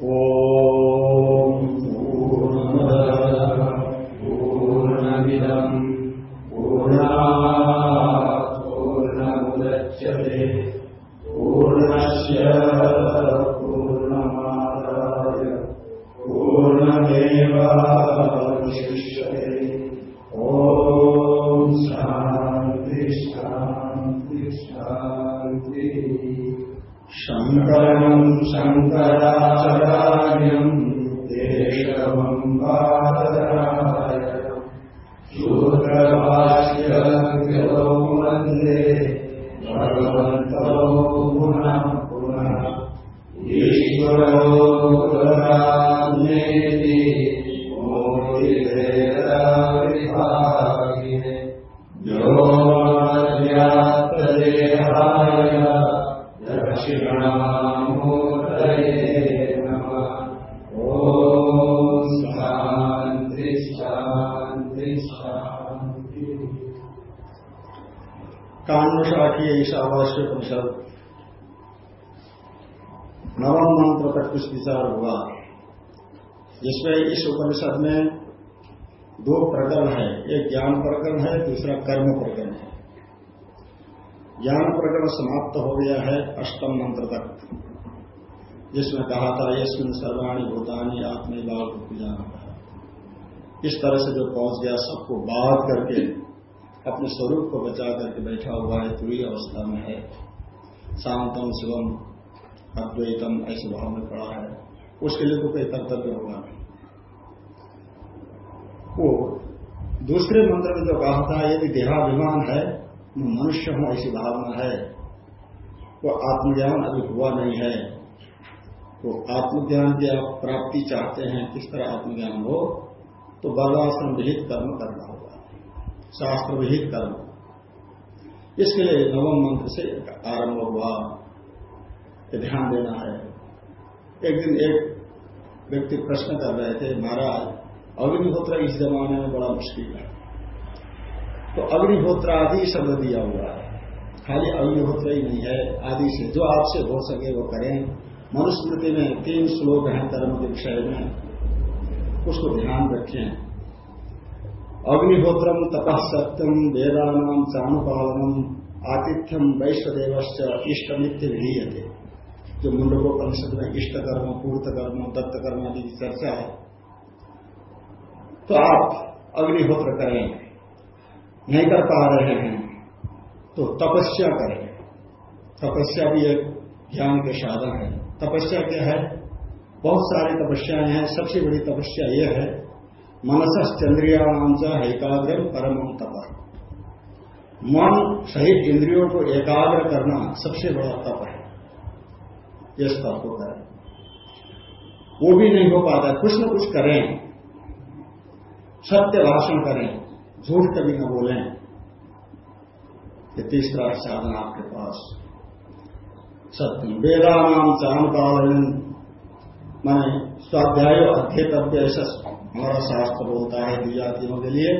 ॐ समाप्त हो गया है अष्टम मंत्र तक। जिसमें कहा था यशमिन सर्वाणी भूतानी आत्मी लाल जाना इस तरह से जो पहुँच गया, सबको बाध करके, अपने स्वरूप को बचा करके बैठा हुआ है पूरी अवस्था में है। शांतम शिवम अद्वैतम, ऐसे भाव में पड़ा है। उसके लिए तो कोई कर्तव्य होगा नहीं। वो दूसरे मंत्र में जो कहा था, यदि देहाभिमान है मनुष्य हूँ, ऐसी भावना है। वो आत्मज्ञान अभी हुआ नहीं है। तो आत्मज्ञान की आप प्राप्ति चाहते हैं, किस तरह आत्मज्ञान हो तो वर्णाश्रम विहित कर्म करना होगा। शास्त्र विहित कर्म। इसके लिए नवम मंत्र से आरंभ हुआ। ध्यान देना है। एक दिन एक व्यक्ति प्रश्न कर रहे थे, महाराज, अग्निहोत्र इस जमाने में बड़ा मुश्किल है। तो अग्निहोत्र आदि शब्द दिया हुआ है। खाली अग्निहोत्र ही नहीं है। आदि से जो आपसे हो सके वो करें। मनुस्मृति में तीन श्लोक हैं कर्म के विषय में। उसको ध्यान रखें। अग्निहोत्रम तपः सत्यम वेदानाम चानुपालनम आतिथ्यम वैश्वदेवश्च इष्ट नित्य विधीयते। जो मुंडकोपनिषद में इष्ट कर्म पूर्त कर्म दत्त कर्म आदि की चर्चा है तो आप अग्निहोत्र करें। नहीं कर पा रहे हैं। तो तपस्या करें। तपस्या भी एक ज्ञान के साधन है। तपस्या क्या है? बहुत सारी तपस्याएँ हैं। सबसे बड़ी तपस्या यह है, मनस चंद्रियाणाम च एकाग्र परम तप। मन सहित इंद्रियों को एकाग्र करना सबसे बड़ा तप है। यह तप को करें। वो भी नहीं हो पाता। कुछ न कुछ करें। सत्य भाषण करें। झूठ कभी न बोलें। ये तीसरा साधन आपके पास। सत्य। वेदानाम चान पालन माने स्वाध्याय अध्येतव्य ऐसा हमारा शास्त्र बोलता है द्विजातियों के लिए।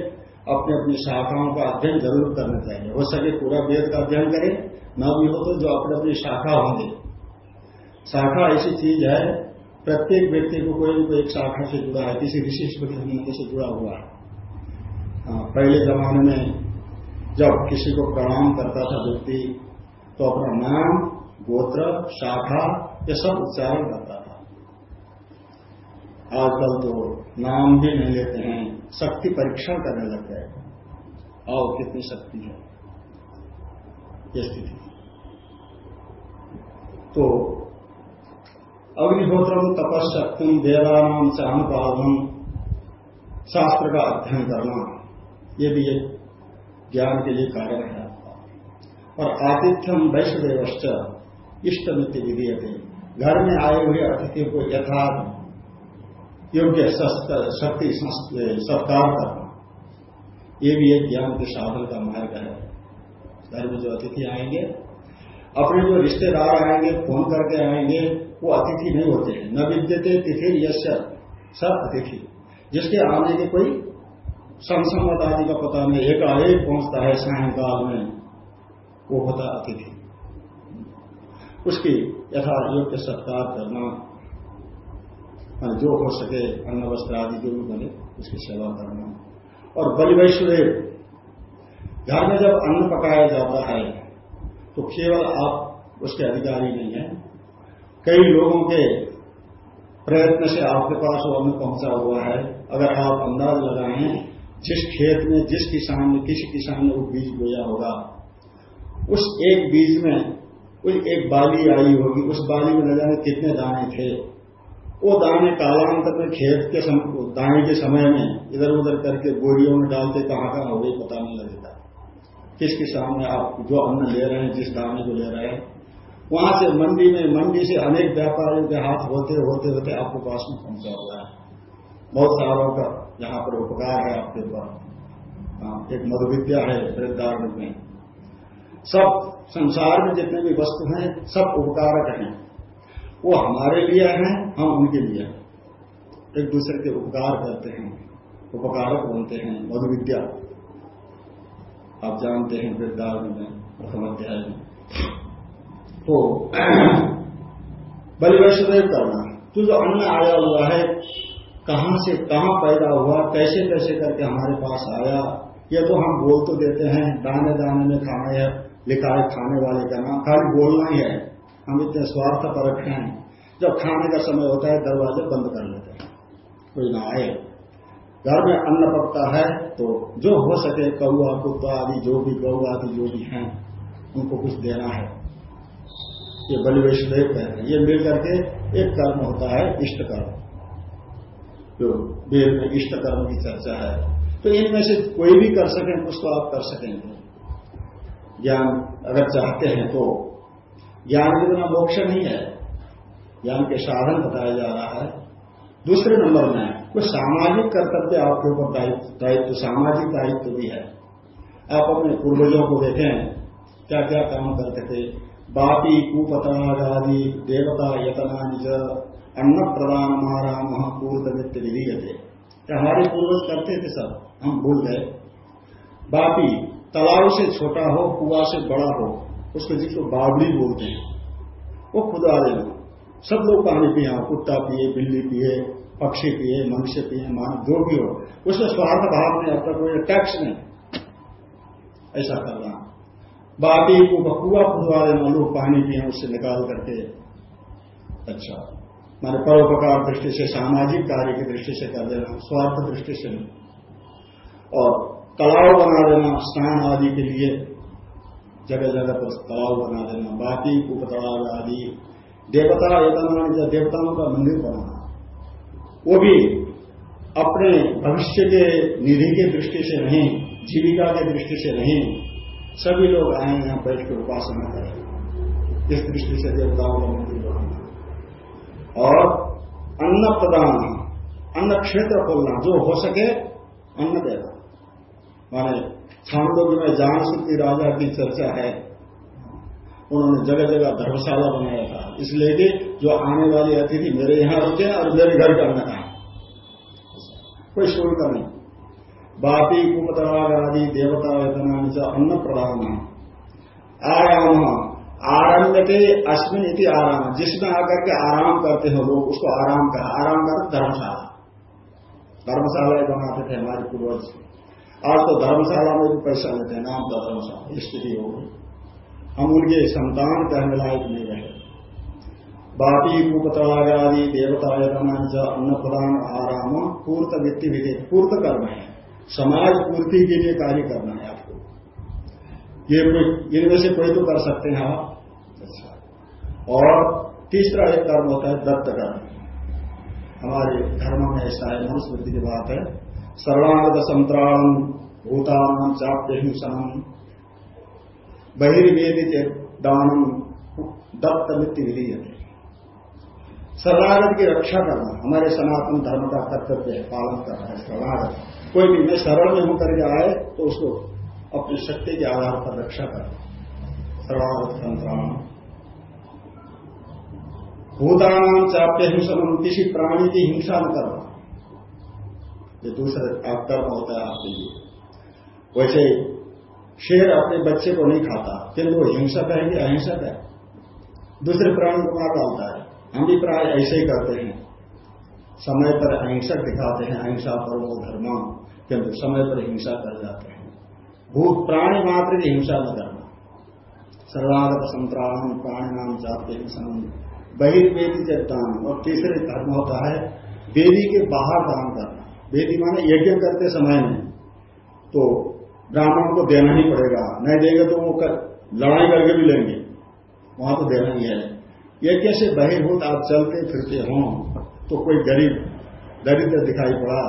अपने अपनी शाखाओं का अध्ययन ज़रूर करना चाहिए। हो सके पूरा वेद का अध्ययन करें। न भी हो तो जो अपने अपनी शाखा होंगे। शाखा ऐसी चीज़ है, प्रत्येक व्यक्ति को कोई भी एक शाखा से जुड़ा है। किसी विशिष्ट व्यक्ति से जुड़ा हुआ है, पहले जमाने में जब किसी को प्रणाम करता था व्यक्ति तो अपना नाम, गोत्र, शाखा, ये सब उच्चारण करता था। आजकल तो नाम भी नहीं लेते हैं, शक्ति परीक्षण करने लग गए आओ, कितनी शक्ति है? ये स्थिति। तो अग्निहोत्रम तपशक्तिम देवानाम चाहन पालनम शास्त्र का अध्ययन करना, ये भी एक ज्ञान के लिए कारण है और आतिथ्यम वैश्वदेवश्च इष्ट मित्र विधि घर में आए हुए अतिथि को यथार्थ, योग्य शक्ति सत्कार करना ये भी एक ज्ञान के साधन का मार्ग है। घर में जो अतिथि आएँगे, अपने जो रिश्तेदार आएँगे, फ़ोन करके आएँगे, वो अतिथि नहीं होते हैं। न विद्यते तिथि यश सब अतिथि। जिसके आने के कोई संसमत आदि का पता नहीं एक एक पहुँचता है सायंकाल में, वो होता अतिथि उसकी यथा योग्य सत्कार करना जो हो सके अन्न वस्त्र आदि जो भी बने उसकी सेवा करना। और बलि वैश्वेव घर में जब अन्न पकाया जाता है तो केवल आप उसके अधिकारी नहीं है। कई लोगों के प्रयत्न से आपके पास वो अन्न पहुँचा हुआ है। अगर आप अंदाज लगाएँ जिस खेत में जिस किसान ने किसी किसान ने वो बीज बोया होगा, उस एक बीज में कोई एक बाली आई होगी, उस बाली में न जाने कितने दाने थे? वो दाने कालांतर में खेत के समय दाने के समय में इधर उधर करके बोरियों में डालते, कहाँ कहाँ हो गई पता नहीं लगेगा किस किसान में आप जो अन्न ले रहे हैं, जिस दाने को ले रहे हैं, वहाँ से मंडी में, मंडी से अनेक व्यापारियों के हाथ होते होते होते आपको पास में पहुँचा हुआ है। बहुत सारों का यहाँ पर उपकार है आपके ऊपर हाँ, एक मधुविद्या है वृद्धारण में। सब संसार में जितने भी वस्तु हैं सब उपकारक हैं। वो हमारे लिए हैं हम उनके लिए एक दूसरे के उपकार करते हैं उपकारक बनते हैं मधुविद्या। आप जानते हैं वृद्धारण में प्रथम अध्याय में। तो बलि वैष्णदेव करना तो जो अन्न आया हुआ है कहाँ से कहाँ पैदा हुआ, कैसे कैसे करके हमारे पास आया, ये तो हम बोल तो देते हैं, दाने दाने में खाना है खाने वाले का नाम, खाली बोलना ही है। हम इतने स्वार्थ पर हैं। जब खाने का समय होता है, दरवाजे बंद कर लेते हैं। कोई ना आए। घर में अन्न पकता है तो जो हो सके कौआ, कुत्ता आदि, जो भी गौ आदि, जो भी हैं, उनको कुछ देना है। ये बलि वैष्णदेव कहते हैं। ये मिल करके एक कर्म होता है, इष्ट कर्म। जो वेद में इष्ट कर्म की चर्चा है तो इनमें से कोई भी कर सकें कुछ तो आप कर सकेंगे। ज्ञान अगर चाहते हैं तो। ज्ञान के बिना मोक्ष नहीं है। ज्ञान के साधन बताया जा रहा है। दूसरे नंबर में कोई सामाजिक कर्तव्य आपके ऊपर दायित्व सामाजिक दायित्व भी है। आप अपने पूर्वजों को देखें क्या क्या काम करते थे? बापी कुपतनादि देवता यतना निज अन्न प्रदान महाराम पूर्व नित्य विधीयते हमारे पूर्वज करते थे सब, हम भूल गए। बापी तालाब से छोटा हो, कुआ से बड़ा हो, उसको जिसको बाबड़ी बोलते हैं, वो खुदा देना सब लोग पानी पिए, कुत्ता पिए, बिल्ली पिए, पक्षी पिए, मनुष्य पिए मानव जो भी हो, उसमें स्वार्थ भाव में अब तक कोई टैक्स नहीं। ऐसा करना बाकी को बकुआ खुदवा देना लोग पानी पिए, उससे निकाल करके। अच्छा। माने परोपकार दृष्टि से, सामाजिक कार्य की दृष्टि से कर देना, स्वार्थ दृष्टि से नहीं। और तालाब बना देना, स्नान आदि के लिए जगह जगह पर तालाब बना देना, बाकी उपतालाब आदि, देवता एतना देवताओं का मंदिर बनाना, वो भी अपने भविष्य के निधि की दृष्टि से नहीं, जीविका की दृष्टि से नहीं, सभी लोग आए यहाँ बैठ कर उपासना करें इस दृष्टि से देवताओं का मंदिर और अन्न प्रदान, अन्न क्षेत्र खोलना, जो हो सके अन्न देना। माने छांदोग्य में जान सुखी, राजा की चर्चा है। उन्होंने जगह जगह धर्मशाला बनाया था। इसलिए कि जो आने वाले अतिथि मेरे यहाँ रुके और मेरे घर का अन्न खाए। कोई शुल्क नहीं। बापी कुपतराग आदि, देवता वेतना अन्न प्रधान आराम आरण्य के अश्विन इति आराम। जिसमें आकर के आराम करते हैं लोग, उसको आराम कहा आराम कर धर्मशाला। धर्मशाला बनाते थे हमारे पूर्वज। आज तो धर्मशाला में भी पैसा लेते हैं, नाम का धर्मशाला स्थिति हो गई। हम उनके संतान कहने लायक नहीं रहे। बापी कुपतराग आदि देवता अन्न प्रदान आराम, पूर्त वित्ती विधि पूर्त कर्म है। समाज पूर्ति के लिए कार्य करना है। ये कोई, इनमें से कोई तो कर सकते हैं आप। अच्छा। और तीसरा एक कर्म होता है दत्त कर्म। हमारे धर्म में ऐसा है, मनुस्मृति की बात है। सर्वांग संतराण भूतान चाप्य हिंसनम बहिर्वेदित दानम दत्त मृत्यु विधि शरणागत की रक्षा करना, हमारे सनातन धर्म का कर्तव्य है, पालन करना है शरणागत। कोई भी, मैं शरण में होकर के आए तो उसको अपनी शक्ति के आधार पर रक्षा कर सर्वागत संतराम भूतान चाप्य हिंसन किसी प्राणी की हिंसा न करना ये दूसरा कर्म होता है, आपके लिए। वैसे शेर अपने बच्चे को नहीं खाता, किंतु वो हिंसक है कि अहिंसक है? दूसरे प्राणी को मार डालता है। हम भी प्राय ऐसे ही करते हैं। समय पर अहिंसक दिखाते हैं, अहिंसा पर वो धर्म, किंतु समय पर हिंसा कर जाते हैं। भूत प्राणी मात्र की हिंसा न करना। सर्वागत संतराम प्राणी नाम जाते हिंसा। बहिर्वेदी से दान। और तीसरे धर्म होता है वेदी के बाहर दान करना। वेदी माने यज्ञ करते समय में। तो ब्राह्मण को देना ही पड़ेगा। नहीं देंगे तो वो कर, लड़ाई करके भी लेंगे। वहाँ तो देना ही है। यज्ञ से बहिर्भूत आप चलते फिरते हों तो कोई गरीब दरिद्र दिखाई पड़ा।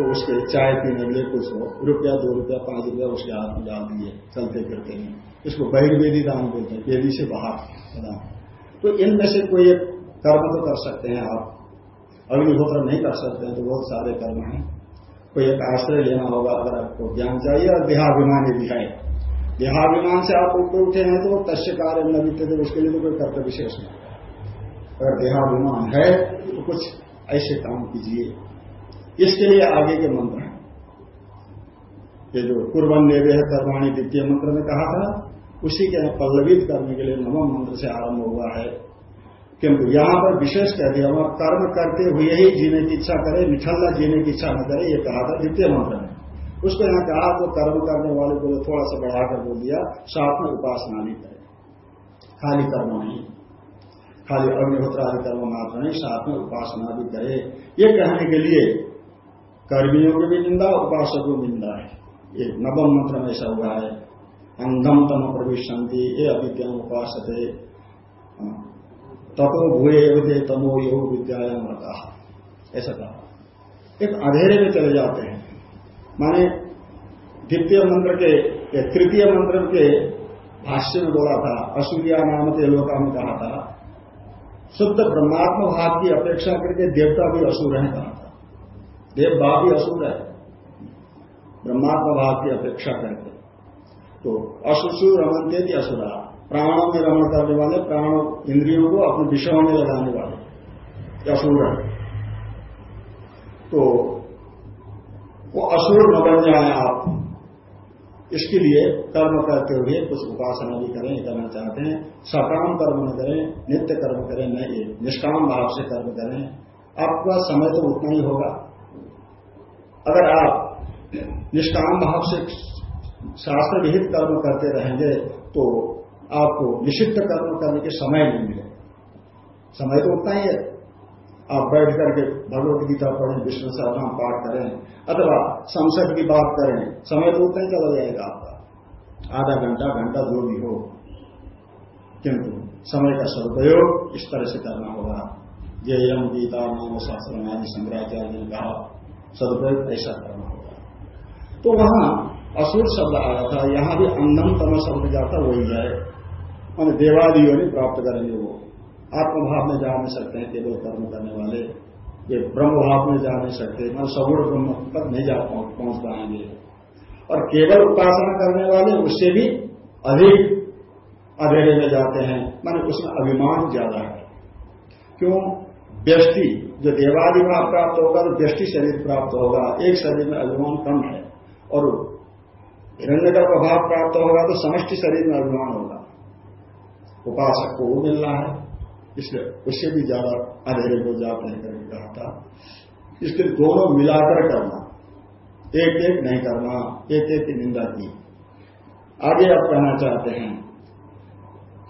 तो उसके चाय पीने के लिए कुछ हो, रुपया, दो रुपया, पाँच रुपया उसके हाथ में डाल दिए, चलते फिरते हैं। इसको बहिर्वेदी दान बोलते हैं, वेदी से बाहर दान तो इनमें से कोई एक कर्म तो कर सकते हैं आप। अग्निहोत्र नहीं कर सकते हैं तो बहुत सारे कर्म हैं। कोई एक आश्रय लेना होगा, अगर आपको ज्ञान चाहिए, और देहाभिमान भी है। देहाभिमान से आप ऊपर उठे हैं तो तस्य कार्य न बीते थे उसके लिए तो कोई कर्तव्य विशेष नहीं अगर देहाभिमान है तो कुछ ऐसे काम कीजिए। इसके लिए आगे के मंत्र हैं। ये जो कुर्बन देवे है, कर्माणी द्वितीय मंत्र में कहा था, उसी के पल्लवित करने के लिए नवम मंत्र से आरंभ हुआ है। किंतु यहाँ पर विशेष कह दिया, वहाँ कर्म करते हुए ही जीने की इच्छा करे, निठल्ला जीने की इच्छा न करे, ये कहा था द्वितीय मंत्र में। उसको यहाँ कहा तो कर्म करने वाले को थोड़ा सा बढ़ाकर बोल दिया, साथ में उपासना नहीं करे। खाली कर्म नहीं। खाली अग्निहोत्र आदि कर्म मात्र नहीं, साथ में उपासना भी करे। ये कहने के लिए कर्मियों की भी निंदा, उपासकों की निंदा है। ये नवम मंत्र में ऐसा हुआ है। अंधम तम प्रविशंति ये अविद्या उपास तपो भूए वे तमो यो विद्यायाम रखा ऐसा कहा। एक अंधेरे में चले जाते हैं। माने द्वितीय मंत्र के तृतीय मंत्र के भाष्य में बोला था, असूर्या नाम के लोका में कहा था। शुद्ध ब्रह्मात्म भाव की अपेक्षा करके देवता भी असुर है कहा था। देव भाव भी असुर है। ब्रह्मात्मा भाव की अपेक्षा करके। तो असुसु रमनते थी असुरा प्राणों में रमण करने वाले, प्राण, इंद्रियों को अपने विषयों में लगाने वाले असुर है। तो वो असुर न बन जाए आप। इसके लिए कर्म करते हुए कुछ उपासना भी करें करना चाहते हैं। सकाम कर्म न करें, नित्य कर्म करें, नहीं, निष्काम भाव से कर्म करें। आपका समय तो उतना ही होगा। अगर आप निष्काम भाव से शास्त्र विहित कर्म करते रहेंगे तो आपको निषिद्ध कर्म करने के समय नहीं मिले समय तो उतना ही है। आप बैठ करके भगवत गीता पढ़ें, विष्णु सहनाम पाठ करें, अथवा संसद की बात करें, समय तो उतना ही चला जाएगा आपका। आधा घंटा घंटा जो भी हो। किंतु समय का सदुपयोग इस तरह से करना होगा। जय यम गीता नाम शास्त्र आदि शंकराचार्य ने कहा सदुपयोग ऐसा करना होगा तो वहाँ असुर शब्द आया था, यहाँ भी अंधम तम शब्द जाता वही है। मान देवादियों ने प्राप्त करेंगे वो। आत्मभाव में जा नहीं सकते हैं, केवल कर्म करने वाले। ये ब्रह्म भाव में जा नहीं सकते मैं सगुण ब्रह्म तक नहीं जा पहुँच पाएँगे। और केवल उपासना करने वाले, उससे भी अधिक अधेरे में जाते हैं। माने उसमें अभिमान ज़्यादा है। क्यों? व्यष्टि जो देवादि भाव प्राप्त होगा तो व्यष्टि शरीर प्राप्त होगा। एक शरीर में अभिमान कम है और हिरण्य का प्रभाव प्राप्त होगा तो समष्टि शरीर में अभिमान होगा। उपासक को वो मिलना है। इसलिए उससे भी ज़्यादा अधेरे को जाप नहीं करके कहा था। इसके दोनों मिलाकर करना। एक एक नहीं करना, एक एक की निंदा की। आगे आप कहना चाहते हैं,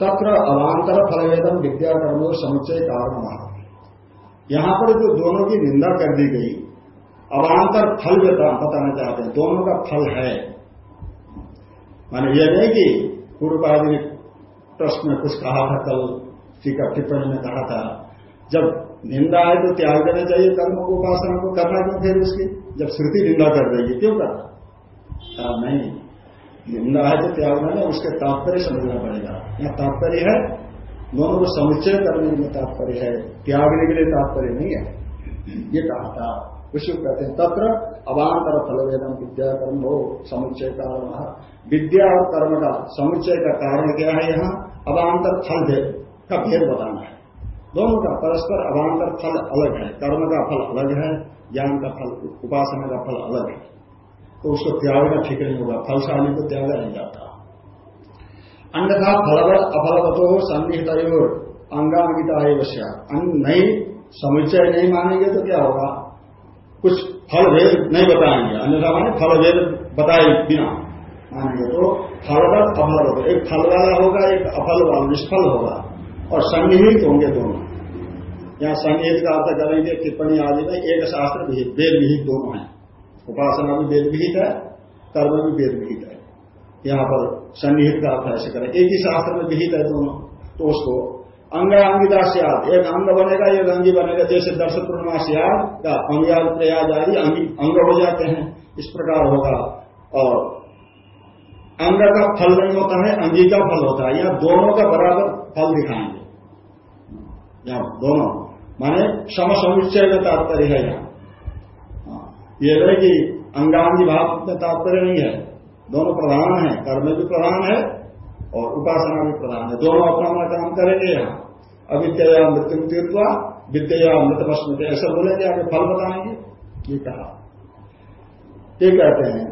तत्र अवान्तर फलवेदन विद्या कर्म समुच्चय कारण यहाँ पर जो दोनों की निंदा कर दी गई अवान्तर फल बताना चाहते हैं, दोनों का फल है। माने यह नहीं कि पूर्व ने प्रश्न में कुछ कहा था, कल टीका टिप्पणी में कहा था, जब निंदा है तो त्याग देना चाहिए कर्म को, उपासना को, करना क्यों? फिर उसकी जब श्रुति निंदा कर देगी, क्यों करना नहीं, निंदा है तो त्याग देना, उसके तात्पर्य समझना पड़ेगा। यहाँ तात्पर्य है दोनों को समुच्चय करने में तात्पर्य है, त्यागने के लिए तात्पर्य नहीं है। ये कहा था। उसी को कहते हैं, तत्र अवान्तर फल वेदन विद्या कर्म हो, समुच्चय कारण। विद्या और कर्म का समुच्चय का कारण क्या है यहाँ? अवान्तर फल दे का भेद बताना है। दोनों का परस्पर अवान्तर फल अलग है। कर्म का फल अलग है, ज्ञान का फल, उपासना का फल अलग है। तो उसको त्यागना ठीक नहीं होगा। फलशाली को त्यागा नहीं जाता। अन्यथा फलवत अफलवतो सन्निहित अंगांगिता नहीं समुचय नहीं मानेंगे तो क्या होगा? कुछ फल भेद नहीं बताएँगे। अन्यथा माने फल भेद बताए बिना मानेंगे तो फलवत अफल होगा एक फल वाला होगा, एक अफल वाला निष्फल होगा और सन्निहित होंगे दोनों। यहाँ सन्निहित का अर्थ करेंगे, टिप्पणी आदि में एक शास्त्र विहित, वेद विहित दोनों है। उपासना भी वेद विहित है, कर्म भी वेद विहित है। यहाँ पर सन्निहित का अर्थ ऐसे करें। एक ही शास्त्र में विहित है दोनों। तो उसको अंगांगिता से एक अंग बनेगा एक अंगी बनेगा। जैसे दर्श पूर्णिमा से या अंग्याद प्रयाज आदि अंग हो जाते हैं। इस प्रकार होगा। और अंग का फल नहीं होता है अंगी का फल होता है। यहाँ दोनों का बराबर फल दिखाएँगे। यहाँ दोनों। माने सम समुच्चय में तात्पर्य है यहाँ। हाँ, ये नहीं कि अंगांगी भाव में तात्पर्य नहीं है। दोनों प्रधान है, कर्म भी प्रधान है और उपासना भी प्रधान है। दोनों अपना अपना काम करेंगे यहाँ। अविद्या मृत्यु तीर्थवा विद्या मृतमस्मृति ऐसा बोलेंगे आगे फल बताएँगे, ये कहा। ये कहते हैं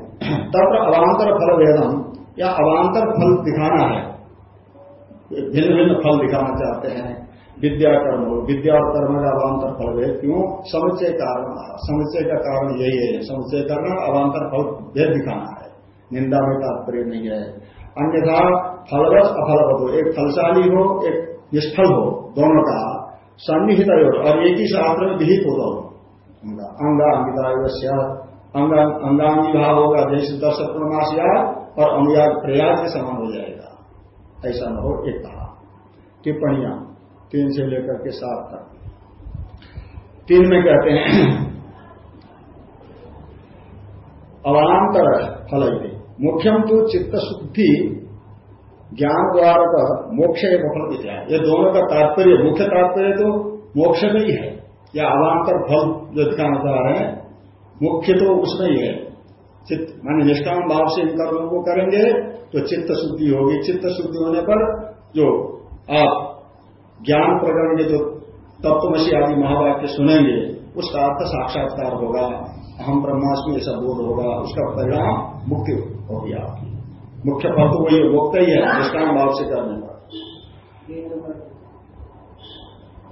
तब अवान्तर फल वेदम या अवान्तर फल दिखाना है। भिन्न भिन्न फल दिखाना चाहते हैं। विद्या कर्म हो, विद्या और कर्म का अवान्तर फल भेद क्यों? समुचय कारण समुचय का कारण यही है। समुचय करना, अवान्तर फल भेद दिखाना निंदा में तात्पर्य नहीं है। अन्यथा फलवत अफलवत हो, एक फलशाली हो, एक निष्फल हो, दोनों का सन्निहित और एक ही शास्त्र में विहित होता हो। अंगा अंगिता अंगांगी भाव होगा जैसे दस पूर्णमासिया और अनुयाग प्रयाग के समान हो जाएगा। ऐसा न हो, एक कहा। टिप्पणियाँ, तीन से लेकर के सात तक। तीन में कहते हैं अवान्तर फल मुख्यम तो चित्त शुद्धि, ज्ञान द्वारा का मोक्ष एक फल विद्या ये दोनों का तात्पर्य, मुख्य तात्पर्य तो मोक्ष में ही है। या अवान्तर फल जो दिखाना चाह रहे हैं, मुख्य तो उसमें ही है। चित्त, माने निष्काम भाव से इन कर्मों को करेंगे तो चित्त शुद्धि होगी। चित्त शुद्धि होने पर जो आप ज्ञान प्रकरण के जो तत्वमसी आदि महावाक्य सुनेंगे, उसका अर्थ साक्षात्कार होगा। हम ब्रह्मास्मि ऐसा बोध होगा। उसका परिणाम मुक्ति होगी आपकी। मुख्य फल तो वही मुक्त ही है निष्काम भाव से करने का।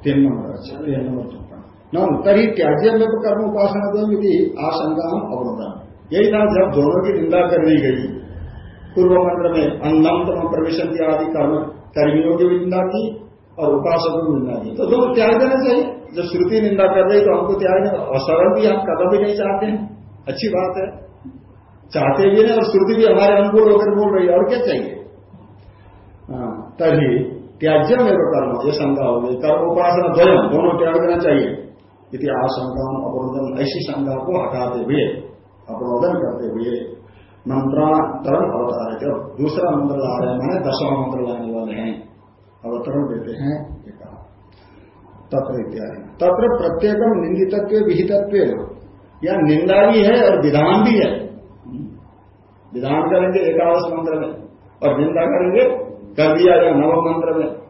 तीन नंबर। अच्छा तीन नंबर टिप्पणी न तरी त्याज्य में तो कर्म उपासना दो आशंका हम अवरोधन यही था जब दोनों की निंदा कर दी गई। पूर्व मंत्र में अन्नम तम प्रवेश आदि कर्म कर्मियों की भी निंदा की और उपासकों की निंदा की। तो दोनों त्याग देना चाहिए जब श्रुति निंदा कर रही तो हमको त्याग देना और सरल भी हम कदम भी नहीं चाहते हैं। अच्छी बात है। चाहते भी नहीं और श्रुति भी हमारे अनुकूल होकर बोल रही है और क्या चाहिए? हाँ, तभी त्याज्य में कर्म ये शंका हो। गई कर्म उपासना द्वयम दोनों त्याग देना चाहिए। यदि आशंका अवरोधन ऐसी शंका को हटाते हुए अपरोधन करते हुए मंत्रांतरण अवतार है जब दूसरा मंत्र ला रहे मैंने दसवां मंत्र लाने वाले हैं। अवतरण देते हैं तत्र इत्यादि। तत्र प्रत्येकम निंदितत्व विहितत्व। या निंदा भी है और विधान भी है। विधान करेंगे, एकादश मंत्र में। और निंदा करेंगे, कर दिया जाए नव मंत्र में।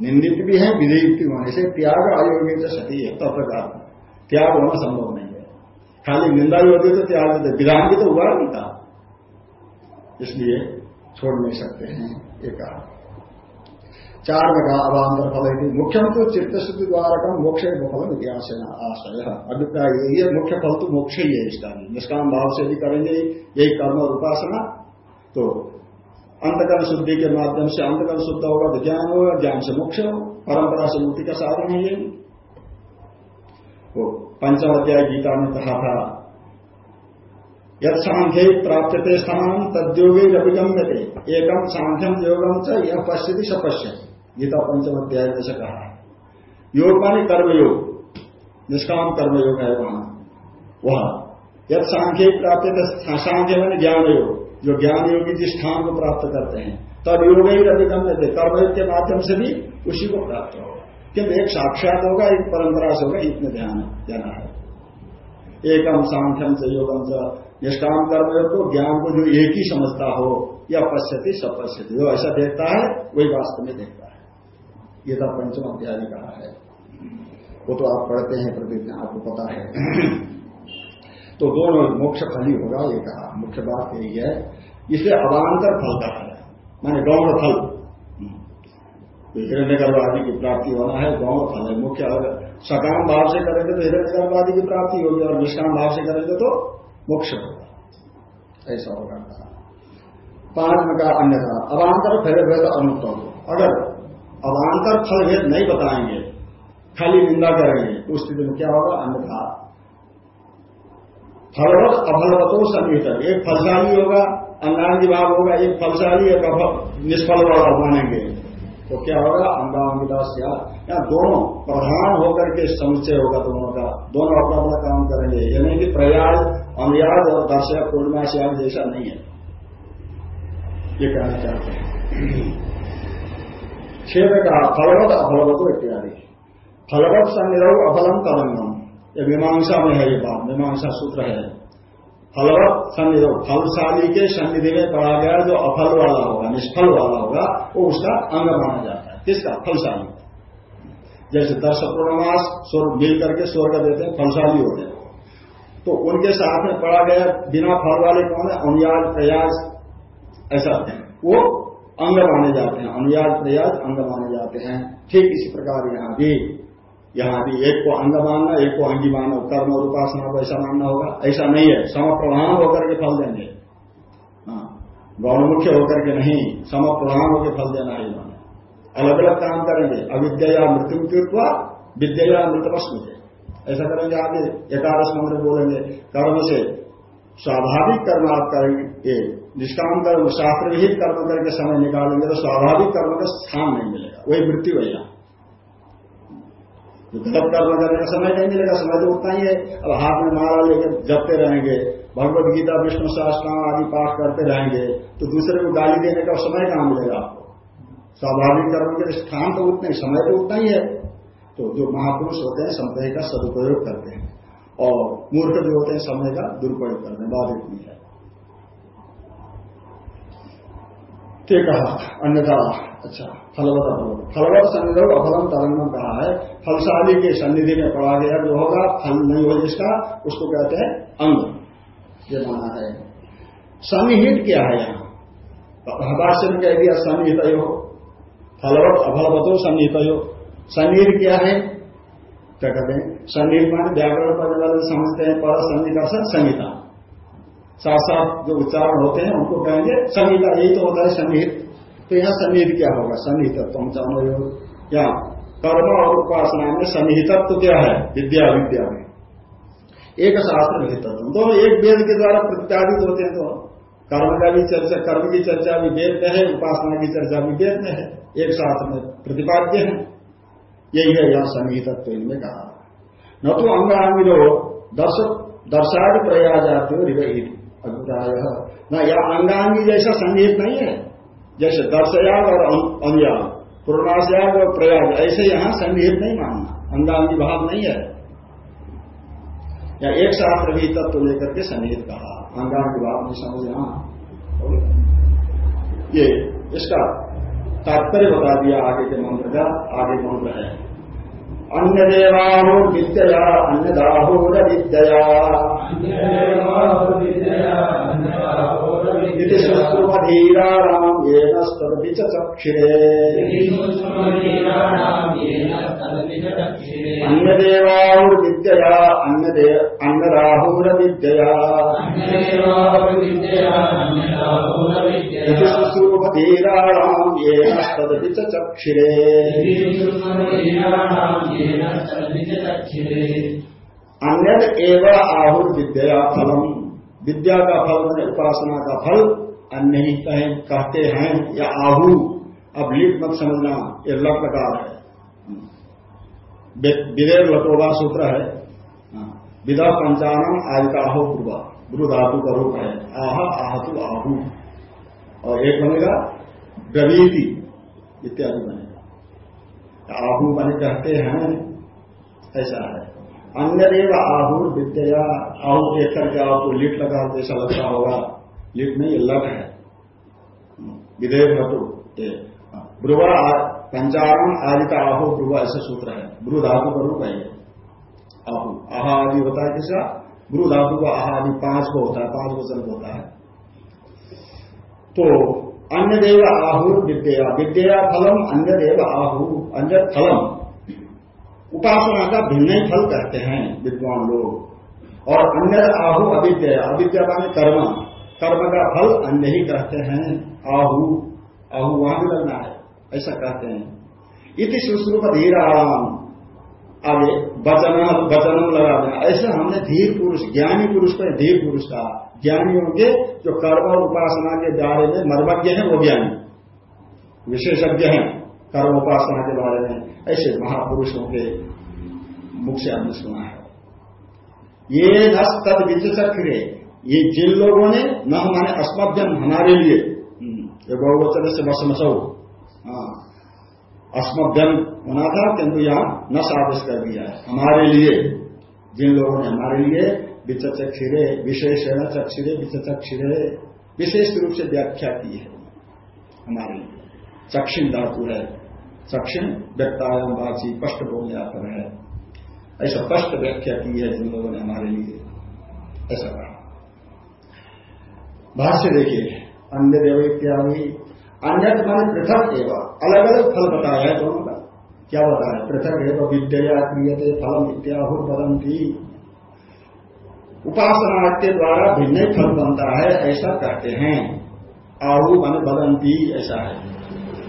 निंदित भी है विधेयुक्ति होने से त्याग अयोग्य सती है तब प्रकार त्याग होना संभव नहीं है। खाली निंदा भी होती तो त्याग देते विधान भी तो हुआ नहीं था। इसलिए छोड़ नहीं सकते हैं एक चार में अभांतर फल है मुख्यम तो चित्त शुद्धि द्वारा का मोक्ष फल इतिहास है आश्रय अभिप्राय यही है मुख्य फल तो मोक्ष ही है इसका। निष्काम भाव से भी करेंगे यही कर्म और उपासना। तो अंतकर्म शुद्धि के माध्यम से अंतकर्म शुद्ध होगा तो ज्ञान होगा, ज्ञान से मोक्ष हो परंपरा से मुक्ति का साधन है ये। वो पंचम अध्याय गीता में कहा था यद सांख्य प्राप्त स्थान तद्योगे रविगम्य एकम सांख्यम योगम च यह पश्यति सपश्य गीता पंचम अध्याय में से कहा योग माने कर्मयोग, निष्काम कर्मयोग है वहाँ। वह, यद सांख्य प्राप्त सांख्य माने ज्ञान योग जो ज्ञान योगी जिस स्थान को प्राप्त करते हैं। तब योग ही रविगम्य थे कर्मयोग के माध्यम से भी उसी को प्राप्त होगा। किंतु एक साक्षात होगा, एक परंपरा से होगा इतने ध्यान देना है। एकम सांख्यम से योगम से निष्काम कर्मयोग को ज्ञान को जो एक ही समझता हो, या पश्यति, सपश्यति जो ऐसा देखता है, वही वास्तव में देखता है। ये तो पंचम अध्याय कहा है। वो तो आप पढ़ते हैं प्रतिज्ञा आपको पता है। तो दोनों मोक्ष फल होगा, ये कहा। मुख्य बात यही है। इसे अवान्तर फल कहा है। माने गौण फल। हिरण्य गर्भवादी की प्राप्ति होना है, गौण फल है। मुख्य और सकाम भाव से करेंगे तो हिरण्य की प्राप्ति होगी और निष्काम भाव से करेंगे तो मोक्ष होगा। ऐसा होगा कहा। पाँच में का अन्यथा अवान्तर फल भेद अनुत्तम। अगर अवान्तर फल भेद नहीं बताएँगे, खाली निंदा करेंगे। उस स्थिति में क्या होगा? अन्यथा। फलवत अफलवतो सन्निहित। एक फलशाली होगा, अंगांगी भाव होगा, एक फलशाली, एक निष्फल वाला मानेंगे। तो क्या होगा? अंगांगिता यहाँ दोनों प्रधान होकर के समुच्चय होगा दोनों का। दोनों अपना अपना काम करेंगे। ये नहीं कि प्रयाग अनुयाद और दर्शक पूर्णिमा आज जैसा नहीं है। ये कहना चाहते हैं। छेद कहा फलवत अफलवत इत्यादि फलवत सन्निधव अफलम तदंगम ये मीमांसा में है ये बात मीमांसा सूत्र है फलवत सन्निधव फलशाली के सन्निधि में पढ़ा गया जो अफल वाला होगा निष्फल वाला होगा वो उसका अंग माना जाता है किसका फलशाली जैसे दस पूर्णमास स्वर्ग मिल करके स्वर्ग देते हैं फलशाली होते हैं तो उनके साथ में पढ़ा गया बिना फल वाले कौन है? अनुयाज प्रयास, ऐसा वो अंग माने जाते हैं। अनुयाज प्रयास अंग माने जाते हैं। ठीक इसी प्रकार यहाँ भी। यहाँ भी एक को अंग मानना, एक को अंगी मानना, कर्म और उपासना को ऐसा मानना होगा। ऐसा नहीं है। समप्रधान होकर के फल देंगे। हाँ। गौणमुख्य होकर के नहीं, समप्रधान होकर फल देना है इन्होंने। अलग अलग काम करेंगे। अविद्या या मृत्यु कृत्वा विद्या या मृतभस्म ऐसा करेंगे आगे। एकादश मंत्र बोलेंगे। कर्म से स्वाभाविक कर्म आप करेंगे। निष्काम कर्म, शास्त्र विहित कर्म करके समय निकालेंगे तो स्वाभाविक कर्म का स्थान नहीं मिलेगा। वही मृत्यु है। जो गलत कर्म करने का समय नहीं मिलेगा, समय तो उतना ही है। अब हाथ में माला लेकर जपते रहेंगे, भगवत गीता, विष्णु शास्त्र आदि पाठ करते रहेंगे तो दूसरे को गाली देने का समय कहाँ मिलेगा आपको? स्वाभाविक कर्म के स्थान तो उतने, समय तो उतना ही है। तो जो महापुरुष होते हैं, समय का सदुपयोग करते हैं। और मूर्ख जो होते हैं, समय का दुरुपयोग करते हैं। बात इतनी है। ते कहा, अन्यथा अच्छा फलवत अफलवत फलवत सन्निधि अफलम तरंगम कहा है। फलशाली के सन्निधि में पड़ा गया जो होगा, फल नहीं हो जिसका, उसको कहते हैं अंग। ये माना है। सन्निहित क्या है यहाँ? भाष्य में कह दिया सन्निहित हो फलवत, अफलवतो सन्निहित हो सन्निहित क्या है? क्या कहते हैं? सन्निहित मान व्याकरण पढ़ने वाले समझते हैं, पर सन्निकर्षण संहिता साथ साथ जो उच्चारण होते हैं, उनको कहेंगे संहिता। यही तो होता है संहित। तो यहाँ सन्निहित क्या होगा? सन्निहितत्व चाहो या। कर्म और उपासना में संहितत्व तो क्या है? विद्या विद्या में। एक शास्त्र विहितत्व दोनों एक वेद के द्वारा प्रतिपादित होते हैं तो कर्म का भी चर्चा, कर्म की चर्चा भी वेद में है, उपासना की चर्चा भी वेद में है। एक शास्त्र में प्रतिपाद्य है। यही है यहाँ सन्निहितत्व इनमें कहा। न तो अंगांगी दर्शक, दर्शाद हो रिवहित। अभिप्राय न या अंगांगी जैसा संगीत नहीं है। जैसे दर्शयाग और अनुयाग। पूर्णाशयाग और प्रयाग, ऐसे यहाँ संगीत नहीं मानना। अंगांगी भाव नहीं है। या एक शास्त्र भी तत्व लेकर के संगीत कहा। अंगांगी भाव नहीं समझना ये, इसका तात्पर्य बता दिया आगे के मंत्र का, आगे मंत्र है अन्य देवाहो विद्या अन्य दाहोर विद्या सुश्रुमधीराणाम ये नस्तर्विचक्षिरे अन्य देवाहुर विद्या अन्य अन्नदाहुर विद्या सुश्रुमधीराणाम ये नस्तर्विचक्षिरे अन्य एवं आहुर विद्या फलम। विद्या का फल मैंने उपासना का फल, अन्य ही कहें, कहते हैं, या आहू। अब लिट मत समझना, ये लट प्रकार है विदेर लटोबा सूत्र है। विदा पंचानम आज का आहो पूर्वा। गुरु धातु का रूप है। आह, आहतु, आहू। और एक बनेगा, गवीति इत्यादि बनेगा। आहू बने, कहते हैं, ऐसा है। अन्य देव आहुर विद्या आहु देख करके आपको लिट लगा, जैसा लगता होगा। लिट नहीं लट है। विधेयक लटू ब्रुवा, पंचारण आदि का आहो, ब्रुवा, ऐसे सूत्र है। ब्रु धातु का रूप है आहु, आहा आदि होता है किसका? ब्रु धातु का आहा आदि पाँच को होता है, पाँच वचन होता है। तो अन्य देव आहु, विद्या। विद्या फलम अन्य देव आहु अन्य फलम। उपासना का भिन्न ही फल कहते हैं विद्वान लोग। और अन्य आहु अविद्या। अविद्या माने कर्म। कर्म का फल अन्य ही कहते हैं। आहु। आहु वहाँ भी लगना है। ऐसा कहते हैं। इति सुश्रुप धीराम आगे वचन वचनम लगा देना। ऐसे हमने धीर पुरुष, ज्ञानी पुरुष को धीर पुरुष का ज्ञानियों के जो कर्म और उपासना के बारे में मर्मज्ञ है, वो ज्ञानी। विशेषज्ञ हैं। कर्म उपासना के बारे में ऐसे महापुरुषों के मुख से हमने सुना है। ये न तद विचक्रे ये जिन लोगों ने न हमारे अस्मभ्यम हमारे लिए हम्म, ये से बसमसौ हाँ अस्मभ्यम होना था किंतु यहाँ न साबित कर दिया है हमारे लिए जिन लोगों ने हमारे लिए विचक्षिरे विशेषण चक्षिरे विचक्षिरे विशेष रूप से व्याख्या की है हमारे लिए। चक्षिण धातु है चक्षिण व्यक्तायम वाची स्पष्ट बोलने पर है। ऐसा स्पष्ट व्याख्या की है जिन लोगों ने हमारे लिए ऐसा कहा। भाष्य देखिए अन्य देव इत्यादि अन्य माने पृथक एवं अलग अलग फल बताया है दोनों का। क्या बताया पृथक एवं विद्या क्रियते फलम इत्याहुर बदंती उपासना के द्वारा भिन्न फल बनता है, ऐसा कहते हैं। आहु मान बदंती ऐसा है।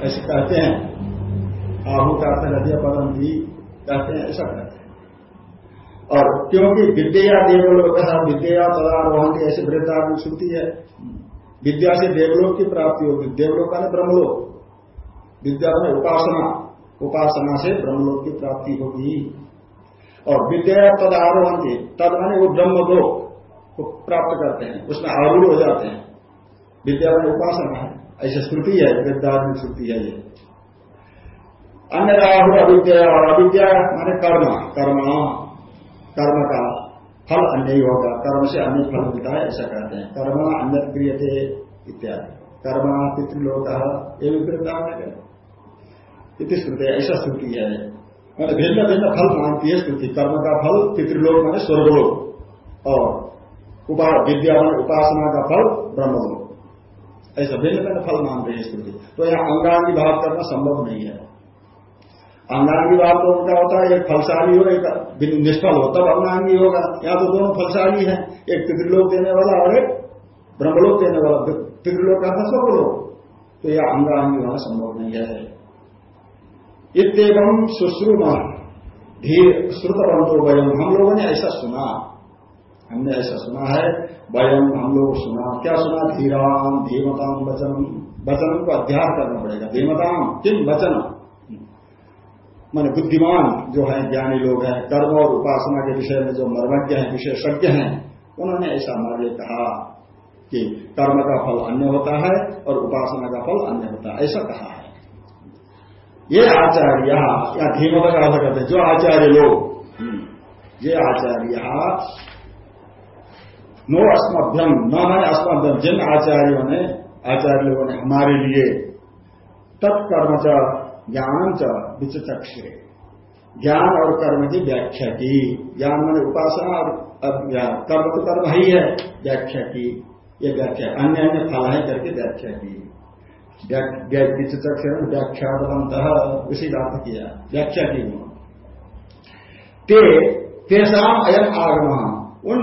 ऐसे कहते हैं। आहु का अर्थ नदिया भी कहते हैं, ऐसा कहते हैं। और क्योंकि विद्या देवलोक विद्या तदारोहण की ऐसी वृद्धा श्रुति है, विद्या से देवलोक की प्राप्ति होगी। देवलोक का ब्रह्मलोक। विद्या में उपासना उपासना से ब्रह्मलोक की प्राप्ति होगी। और विद्या तद आरोहण की तद माने वो ब्रह्म को प्राप्त करते हैं, उसमें आरूढ़ हो जाते हैं। विद्या में उपासना है, ऐसी श्रुति है विद्यात्मिक श्रुति है ये। अन्य राहुल अविद्या और अविद्या माने कर्म कर्म कर्म का फल अन्य ही होगा कर्म से अन्य फल मिलता है ऐसा कहते हैं कर्म अन्य क्रिय थे इत्यादि कर्म पितृलोक ये भी इति श्रुति ऐसा श्रुति है मैंने भिन्न भिन्न फल मानती है स्तुति कर्म का फल पितृलोक माने स्वर्गलोक और उपा विद्या उपासना का फल ब्रह्मलोक ऐसा भिन्न भिन्न फल मानते हैं स्तुति तो यहाँ अंगांगी भाव करना संभव नहीं है अंगांगी भाव तो उनका होता है? एक फलशाली हो, एक निष्फल हो, तब अंगांगी होगा। या तो दोनों फलशाली है। एक पितृलोक देने वाला और एक ब्रह्मलोक देने वाला। पितृलोक का था स्वर्गलोक तो यह अंगांगी होना संभव नहीं है। इतम सुश्रुम धीर श्रुत बंधु वयम। हम लोगों ने ऐसा सुना। हमने ऐसा सुना है। वयम हम लोग सुना। क्या सुना? धीराम धीमताम वचन। वचन को अध्याय करना पड़ेगा। धीमताम किम वचन। मान बुद्धिमान जो है, ज्ञानी लोग हैं कर्म और उपासना के विषय में जो मर्मज्ञ हैं, विशेषज्ञ हैं, उन्होंने ऐसा हमारे कहा कि कर्म का फल अन्य होता है और उपासना का फल अन्य होता है। ऐसा कहा है। ये आचार्य, या धीमत का अर्थ करते जो आचार्य लोग ये आचार्य, नो अस्मभ्यम, न मैंने अस्मभ्यम, जिन आचार्यों ने, आचार्य लोगों ने हमारे लिए तत्कर्म च ज्ञान च ज्ञान और कर्म की व्याख्या की ज्ञान मैंने उपासना और कर्म तो कर्म ही है व्याख्या की ये व्याख्या अन्य अन्य फल है करके व्याख्या की विचित्रक्षण व्याख्यातवंत उसी का किया। व्याख्या की ते तेसाम अयम आगम। उन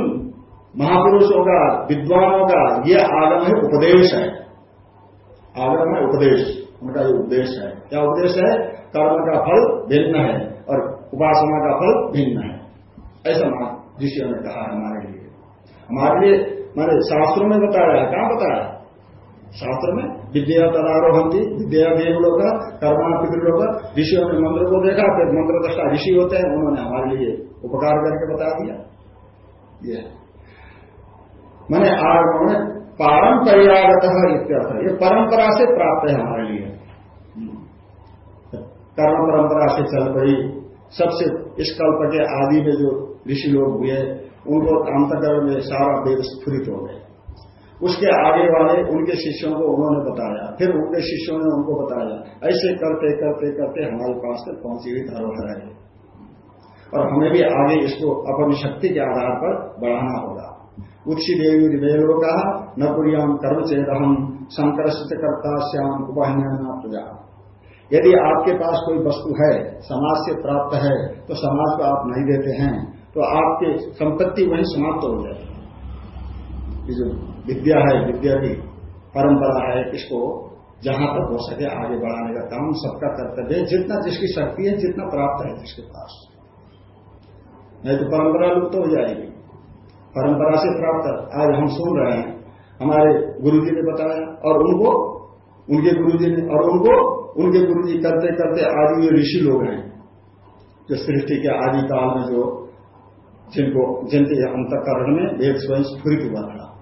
महापुरुषों का, विद्वानों का ये आगम है उपदेश है। आगम है उपदेश। उनका ये उपदेश है। क्या उपदेश है? कर्म का फल भिन्न है और उपासना का फल भिन्न है। ऐसा ऋषियों ने कहा हमारे लिए। हमारे लिए मैंने शास्त्रों में बताया है। कहा बताया शास्त्र में विद्या तदारोहम थी विद्या देवलोक कर्मा पितृलोक ऋषियों ने मंत्र को देखा, फिर मंत्र दृष्टा ऋषि होते हैं, उन्होंने हमारे लिए उपकार करके बता दिया। ये मैंने आग में पारंपरियागत इत्यर्थ। ये परंपरा से प्राप्त है हमारे लिए। कर्म परंपरा से चल पड़ी, सबसे इस कल्प के आदि में जो ऋषि लोग हुए, उनको अंतकरण में सारा वेद स्फुरित हो गए। उसके आगे वाले, उनके शिष्यों को उन्होंने बताया, फिर उनके शिष्यों ने उनको बताया। ऐसे करते करते करते हमारे पास तक पहुँची हुई धरोहर है। और हमें भी आगे इसको अपनी शक्ति के आधार पर बढ़ाना होगा। उत्सी देवी का न पुरियाम कर्म चेत हम संकर्षित करता श्याम उपहन्या पूजा यदि आपके पास कोई वस्तु है, समाज से प्राप्त है तो समाज को आप नहीं देते हैं तो आपके संपत्ति वही समाप्त हो जाए जो विद्या है, विद्या की परंपरा है, इसको जहाँ तक हो सके आगे बढ़ाने का काम सबका कर्तव्य है। जितना जिसकी शक्ति है, जितना प्राप्त है जिसके पास। नहीं तो परंपरा लुप्त तो हो जाएगी। परंपरा से प्राप्त आज हम सुन रहे हैं। हमारे गुरु जी ने बताया और उनको, उनके गुरु जी ने, और उनको, उनके गुरु जी करते करते आदि ये ऋषि लोग हैं, जो सृष्टि के आदि काल में जो, जिनको, जिनके अंतकरण में वेद स्वयं स्फूर्त हुआ था।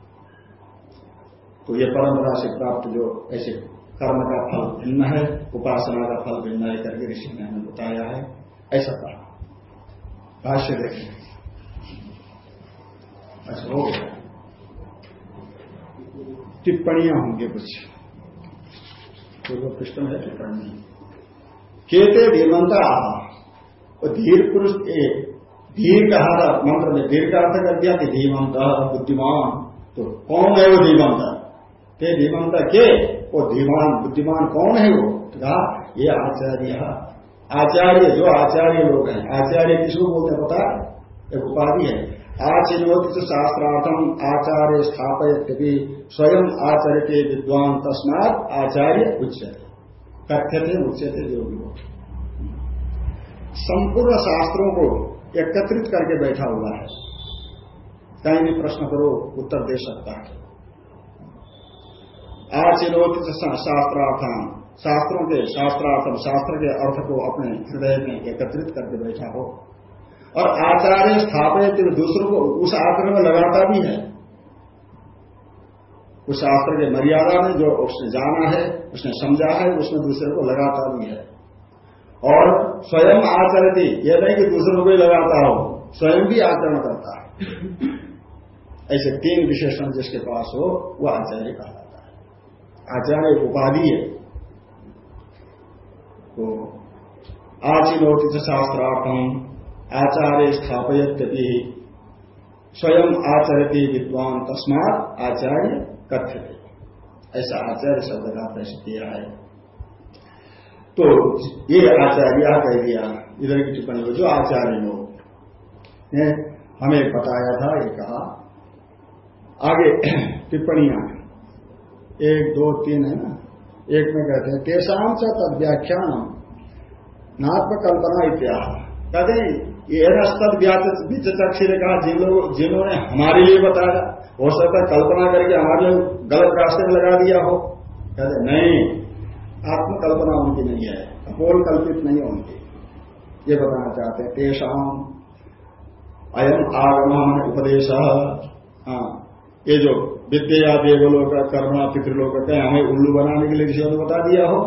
तो ये परंपरा से प्राप्त जो ऐसे कर्म का फल भिन्न है, उपासना का फल भिन्न है करके ऋषि ने हमें बताया है। ऐसा कहा। भाष्य देखें। अच्छा हो। गया टिप्पणियाँ होंगे कुछ। पूर्व पृष्ठ में है टिप्पणी। केते धीमंता और धीर पुरुष धीर कहा था मंत्र में धीर का अर्थ कर दिया कि धीमंत बुद्धिमान। तो कौन है वो धीमंत? ते धीमंत के वो धीमान, बुद्धिमान कौन है वो? तो कहा, ये आचार्य आचार्य, जो आचार्य लोग हैं। आचार्य किसको बोलते पता? एक उपाधि है। आचिनोत शास्त्रार्थम आचार्य स्थापय स्वयं आचार्य के विद्वान तस्मात आचार्य उच्चते कथ्यते उच्चते जो भी हो। संपूर्ण शास्त्रों को एकत्रित करके बैठा हुआ है। कहीं भी प्रश्न करो, उत्तर दे सकता है। आचिनोत शास्त्रार्थम शास्त्रों के, शास्त्रार्थम, शास्त्र के अर्थ को अपने हृदय में एकत्रित करके बैठा हो। और आचार्य स्थापित दूसरों को उस आचरण में लगाता भी है। उस शास्त्र के मर्यादा में जो उसने जाना है, उसने समझा है उसने दूसरे को लगाता भी है। और स्वयं आचरती यह नहीं कि दूसरों को ही लगाता हो, स्वयं भी आचरण करता है। ऐसे तीन विशेषण जिसके पास हो वह आचार्य कहा जाता है। आचार्य उपाधि है। तो आचिनोति शास्त्रार्थम आचार्य स्थापयत्यपि। स्वयं आचरती विद्वान तस्मात आचार्य कथ्य ऐसा आचार्य शब्द का प्रश्न किया है। तो ये आचार्य कह दिया, इधर की टिप्पणी हो जो आचार्य लोग ने हमें बताया था, ये कहा। आगे टिप्पणियाँ। एक, दो, तीन है ना? एक में कहते हैं तेषाम से तद व्याख्यान नात्म कल्पना इत्याह। कहते ये ने कहा जिन लोग जिन्होंने हमारे लिए बताया, हो सकता है कल्पना करके हमारे लिए गलत रास्ते में लगा दिया हो। कहते, नहीं, आत्मकल्पना उनकी नहीं है अपोल कल्पित नहीं है उनकी। ये बताना चाहते हैं तेषाम अयम आगम उपदेश। हाँ ये जो विद्या, देवलोक, कर्मा, पितृलोक कहते हैं, हमें उल्लू बनाने के लिए किसी ने बता दिया हो।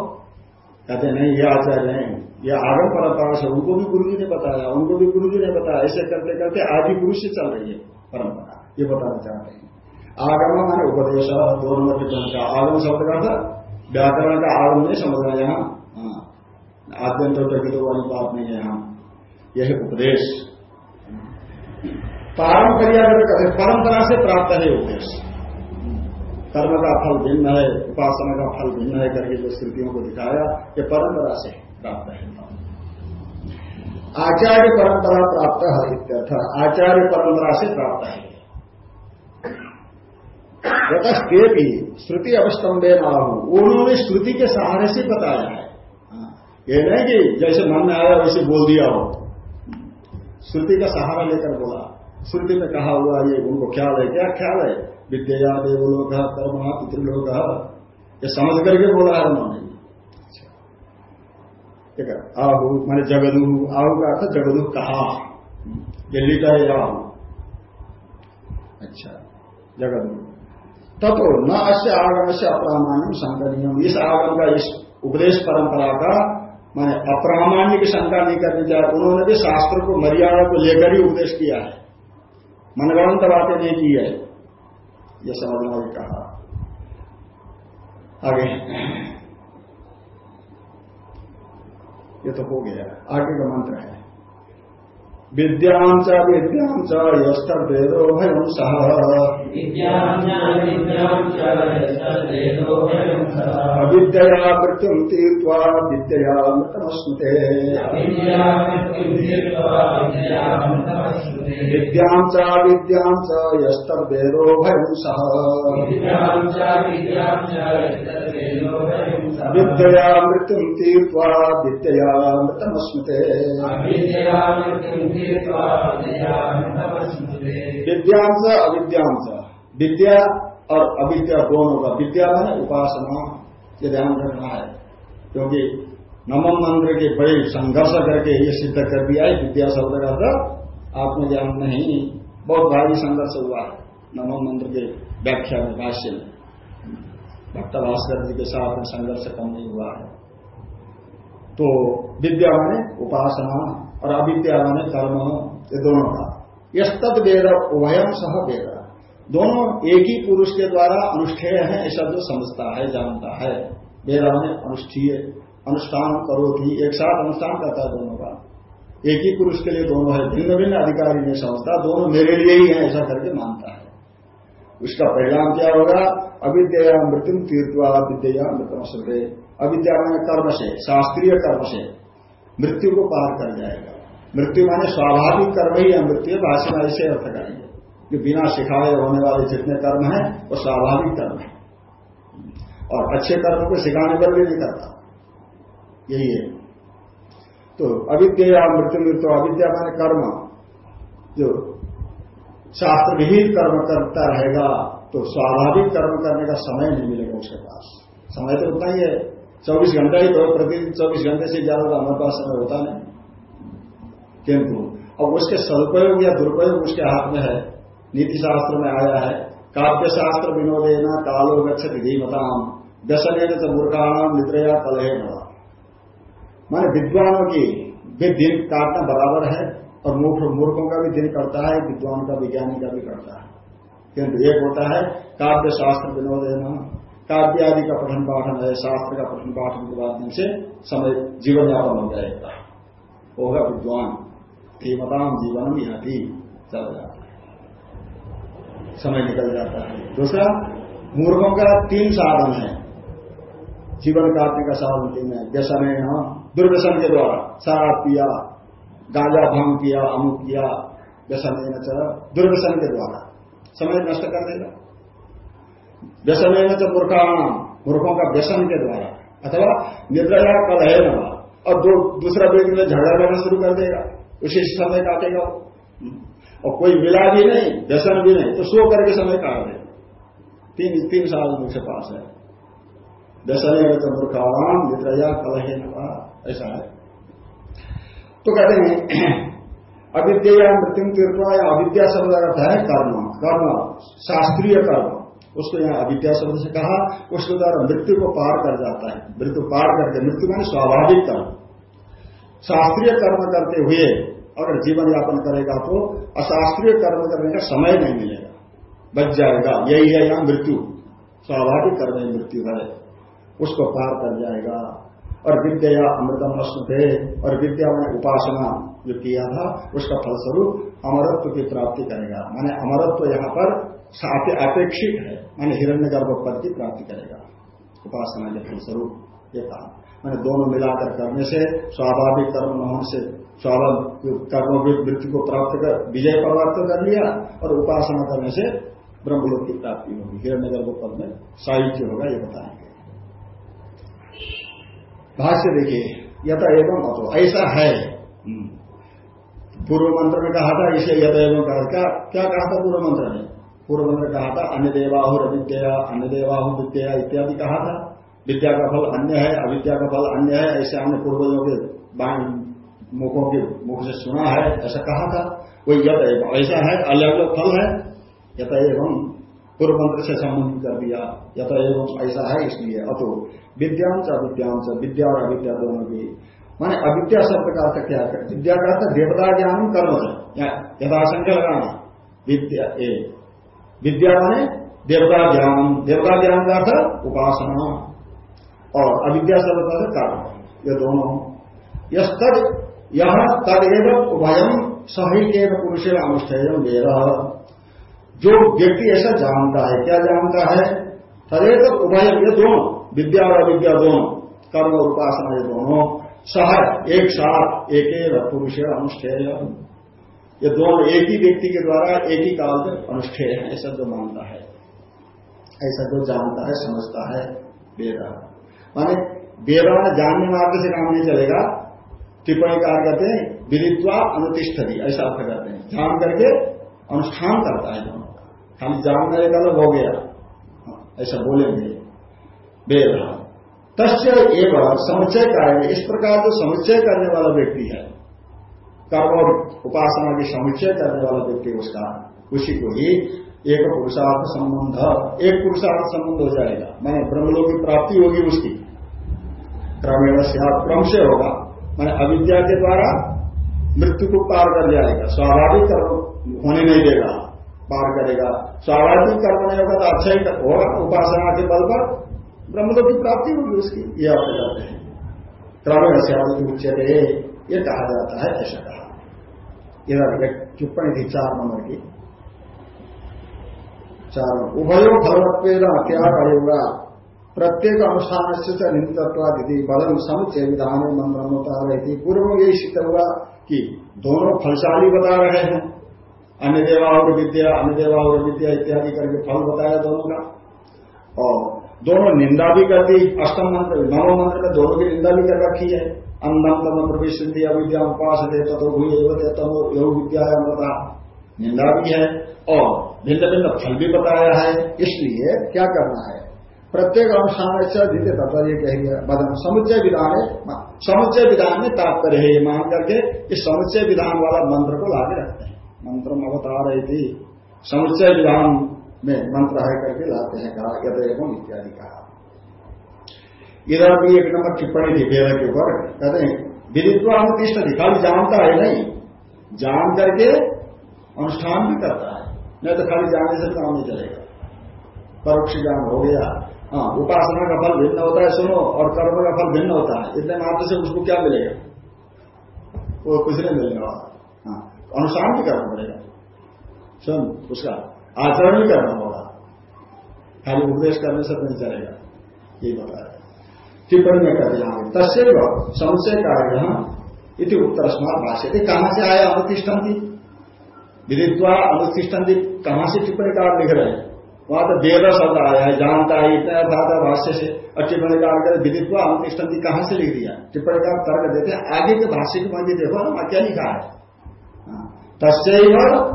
कहते, नहीं, ये आचार्य हैं। ये आगम परंपरा से उनको भी गुरु जी ने बताया, उनको भी गुरु जी ने बताया। ऐसे करते करते आदि पुरुष से चल रही है परंपरा, ये बताना चाहते हैं। आगम माने उपदेश, दो नंबर के का आगम शब्द का था व्याकरण का आगम नहीं समझ रहा यहाँ। हाँ। आद्यंत तो वाली बात नहीं है यहाँ। यह उपदेश। पारंपरिया परंपरा से प्राप्त है उपदेश। कर्म का फल भिन्न है, उपासना का फल भिन्न है करके जो स्थितियों को दिखाया, ये परंपरा से प्राप्त है। आचार्य परंपरा प्राप्त है इत्यर्थ आचार्य परंपरा से प्राप्त है। यतस्ते भी श्रुति अवस्तंभे ना हो उन्होंने श्रुति के सहारे से बताया है। हाँ, ये नहीं कि जैसे मन में आया वैसे बोल दिया हो। श्रुति का सहारा लेकर बोला। श्रुति में कहा हुआ ये उनको ख्याल है क्या ख्याल है? विद्या देवलोक कर्म पितृलोक। ये समझ करके बोला है उन्होंने। ठीक है आहु मैंने जगदू आहु का अर्थ जगदू कहा। लिखा है आहु अच्छा। जगदू। तब न अश्य आगम से अप्रामाण्य संकनीय इस आगम का इस उपदेश परंपरा का मैंने अप्रामाण्य की शंका नहीं करनी चाहिए। उन्होंने भी शास्त्र को मर्यादा को लेकर ही उपदेश किया है। मनगणंत बातें नहीं की है। ये समझना भी कहा आगे। ये तो हो गया। आगे का मंत्र है। विद्यां विद्यांश विद्यां च यस्तद्वेदो भयं सः अविद्यया मृत्युं तीर्त्वा विद्यया मृतमश्नुते विद्यां च विद्यां च यस्तद्वेदो भयं सः विद्यया मृत्युं तीर्त्वा विद्यया मृतमश्नुते विद्यांश अविद्यांश विद्या और अविद्या दोनों का विद्या है उपासना। ये ध्यान रखना है। क्योंकि नमम मंत्र के बड़े संघर्ष करके ये सिद्ध कर दिया है विद्या शब्द का आत्मज्ञान नहीं, बहुत भारी संघर्ष हुआ। है नमम मंत्र के व्याख्या में, भाष्य में। भक्त भास्कर जी के साथ में संघर्ष कम नहीं हुआ है। तो विद्या माने उपासना और अविद्या माने कर्म ये दोनों का। यद वेद उभयम सह वेद। दोनों एक ही पुरुष के द्वारा अनुष्ठेय है, ऐसा जो समझता है, जानता है। मेरा ने अनुष्ठीय, अनुष्ठान करो थी एक साथ अनुष्ठान करता है दोनों का। एक ही पुरुष के लिए दोनों है, भिन्न भिन्न अधिकारी नहीं समझता दोनों मेरे लिए ही है, ऐसा करके मानता है। उसका परिणाम क्या होगा? अविद्या मृत्यु तीर्थवा विद्या मृत्यु श्रुते अविद्या कर्म से, शास्त्रीय कर्म से। मृत्यु को पार कर जाएगा। मृत्यु माने स्वाभाविक कर्म ही है, मृत्यु भाषण ऐसे अर्थ करेंगे। कि बिना सिखाए होने वाले जितने कर्म हैं, वो स्वाभाविक कर्म है। और अच्छे कर्म को सिखाने पर भी नहीं करता। यही है। तो अविद्या मृत्यु मृत्यु अविद्या माने कर्म। जो शास्त्र विहित कर्म करता रहेगा तो स्वाभाविक कर्म करने का समय नहीं मिलेगा उसके पास। समय तो उतना ही है। चौबीस घंटा ही तो प्रतिदिन चौबीस घंटे से ज़्यादा तो हमारे पास समय होता नहीं। किंतु अब उसके सदुपयोग या दुरुपयोग उसके हाथ में है। नीति शास्त्र में आया है। काव्य शास्त्र विनोदेना कालो गच्छत धीमताम। दशने तो मूर्खाणाम निद्रया कलहे नवा माने विद्वानों की भी दिन काटना बराबर है और मूर्ख मूर्खों का भी दिन करता है, विद्वान का विज्ञानी का भी करता है। किंतु एक होता है, काव्य शास्त्र विनोदेना काव्य आदि का पठन पाठन है, शास्त्र का पठन पाठन के बाद से समय जीवन यापन हो जाएगा। होगा विद्वान। धीमताम जीवनम यह चल जाता समय निकल जाता है। दूसरा, मूर्खों का तीन साधन है। जीवन काटने का साधन तीन है। व्यसन है दुर्व्यसन के द्वारा शराब पिया, गांजा भंग किया, अमुक किया व्यसन दुर्व्यसन के द्वारा समय नष्ट कर देगा। व्यसन है मूर्खाणाम, मूर्खों का व्यसन के द्वारा, अथवा निर्दया कल है और दो, दूसरा व्यक्ति में झगड़ा करना शुरू कर देगा। उसी समय काटेगा और कोई मिला भी नहीं, व्यसन भी नहीं तो सो करके समय काट दे तीन तीन साल मुझसे पास है। है तो मूर्खावान मित्रया कलहे ऐसा है। तो कहते हैं अविद्या मृत्यु तीर्थवा या अविद्या शब्द अर्थ है कर्म कर्म, शास्त्रीय कर्म। उसको यहाँ अविद्या शब्द से कहा, उसके द्वारा मृत्यु को पार कर जाता है। मृत्यु पार करके मृत्यु मानी स्वाभाविक कर्म। शास्त्रीय कर्म करते हुए अगर जीवन यापन करेगा तो अशास्त्रीय कर्म करने का समय नहीं मिलेगा। बच जाएगा। यही है यहाँ मृत्यु। स्वाभाविक कर्म मृत्यु है। उसको पार कर जाएगा। और विद्या अमृतम थे और विद्या में उपासना जो किया था, उसका फलस्वरूप अमरत्व की प्राप्ति करेगा। माने अमरत्व यहाँ पर अपेक्षित है। माने हिरण्य गर्भ पद की प्राप्ति करेगा। उपासना के फलस्वरूप ये कहा। मैंने दोनों मिलाकर करने से स्वाभाविक कर्म मोहन से स्वाभाविक कर्मों की वृत्ति को प्राप्त कर विजय प्राप्त कर लिया, और उपासना करने से ब्रह्मलोक की प्राप्ति होगी। हिरण्य गर्भ पद में साहित्य होगा, ये बताएँगे भाष्य देखिए यथ एवं अतो ऐसा है। हम्म। पूर्व मंत्र में कहा था इसे यथ एवं कहा क्या क्या कहा था पूर्व मंत्र ने पूर्व मंत्र कहा था अन्य देवाहु विद्या अन्य देवाहु विद्या इत्यादि कहा था। विद्या का फल अन्य है अविद्या का फल अन्य है ऐसे हमने पूर्वजों के मुखों के मुख से सुना है ऐसा कहा था। कोई यत एवं ऐसा है अलग अलग फल है। यत एवं पूर्व मंत्र से संबंधित कर दिया यत एवं ऐसा है इसलिए, अतो विद्यांश, अविद्यांश, विद्या और अविद्या दोनों की माने अविद्या शब्द का अर्थ क्या कर, विद्या का अर्थ देवता ज्ञान, कर्म है। यथाशंख्य लगाना, विद्या ए। विद्या माने देवता ज्ञान देवता ज्ञान का अर्थ उपासना, और अविद्या शब्द का अर्थ कर्म। ये दोनों। यद यह तदेव उभयम सही के पुरुष अनुष्ठेय मेरा जो व्यक्ति ऐसा जानता है, क्या जानता है? तदेक उभय ये दोनों, विद्या और अविद्या दोनों, कर्म और उपासना ये दोनों। सह एक साथ, एक पुरुष अनुष्ठेय। ये दोनों एक ही व्यक्ति के द्वारा, एक ही काल में अनुष्ठेय है, ऐसा जो मानता है। ऐसा जो जानता है, समझता है, वेद। माने वेद में जानने मार्ग से काम नहीं चलेगा। टिप्पणी कार कहते हैं, विदित्वा अनुतिष्ठती, ऐसा अर्थ करते हैं। जान करके अनुष्ठान करता है दोनों खाली जानना एक हो गया। ऐसा बोलेंगे। वेद तस्य एवं समुच्चय कार्य। इस प्रकार जो समुच्चय करने वाला व्यक्ति है, कर्म और उपासना की समुच्चय करने वाला व्यक्ति उसका, उसी को ही एक पुरुषार्थ संबंध, एक पुरुषार्थ संबंध हो जाएगा। मैंने ब्रह्मलोक की प्राप्ति होगी उसकी। क्रमेण से क्रम से होगा। मैंने अविद्या के द्वारा मृत्यु को पार कर जाएगा। स्वाभाविक होने नहीं देगा, पार करेगा। स्वाभाविक कर्म नहीं होगा तो अच्छा ही होगा। उपासना के बल पर ब्रह्मलोक की प्राप्ति होगी उसकी। ये आप बताते हैं। क्रमेण से उच्चते ये कहा जाता है, ऐसा कहा। इधर टिप्पणी थी चार नंबर की। चार, उभयो फलवत्व क्या करेगा प्रत्येक अनुष्ठान से निंदत्वादि बलम समुचय विधान मंत्र होता रही पूर्व में यही सिद्ध हुआ कि दोनों फलशाली बता रहे हैं। अन्य देवा और विद्या अन्य देवा और विद्या इत्यादि करके फल बताया दोनों का। और दोनों निंदा भी कर दी अष्टम मंत्र नवो मंत्र में दोनों की निंदा भी कर रखी है। अन्नम तम प्रवेशि अविद्या उपास दे तथो तमो योग विद्या निंदा भी है, और भिन्न भिन्न फल भी बताया है। इसलिए क्या करना है? प्रत्येक अनुष्ठान से द्वितीय तत्व ये कह गया बदन, समुच्चय विधान है, समुच्चय विधान में तात्पर्य है मान करके इस समुच्चय विधान वाला मंत्र को लागे रखते हैं। मंत्र रही थी समुच्चय विधान में मंत्र है करके लाते हैं, कहा यदयम इत्यादि कहा। इधर भी एक नंबर टिप्पणी थी वेद के ऊपर, कहते हैं विदित्व अनुतिष्ठ खाली जानता है नहीं। जान करके अनुष्ठान भी करता है, नहीं तो खाली जानने से काम नहीं चलेगा। परोक्ष ज्ञान हो गया। हाँ उपासना का फल भिन्न होता है, सुनो, और कर्म का फल भिन्न होता है, इतने मात्र से उसको क्या मिलेगा? वो कुछ नहीं मिलने वाला। अनुष्ठान भी करना पड़ेगा। सुन, उसका आचरण भी करना होगा। खाली उपदेश करने से नहीं चलेगा। ये बता रहे टिप्पणी में कर दिया तस्व संशय कार्य इति उत्तर स्मार्ट भाष्य थे कहाँ से आया अनुतिष्ठन थी विदित्वा अनुतिष्ठन थी कहाँ से टिप्पणी कार लिख रहे हैं? वहाँ तो वेद शब्द आया है। जानता है इतना था भाष्य से। और टिप्पणी कार कर विदित्वा अनुतिष्ठन थी कहाँ से लिख दिया? टिप्पणी कार तर्क देते आगे के भाष्य की मंदिर देखो ना क्या लिखा हाँ। तस्व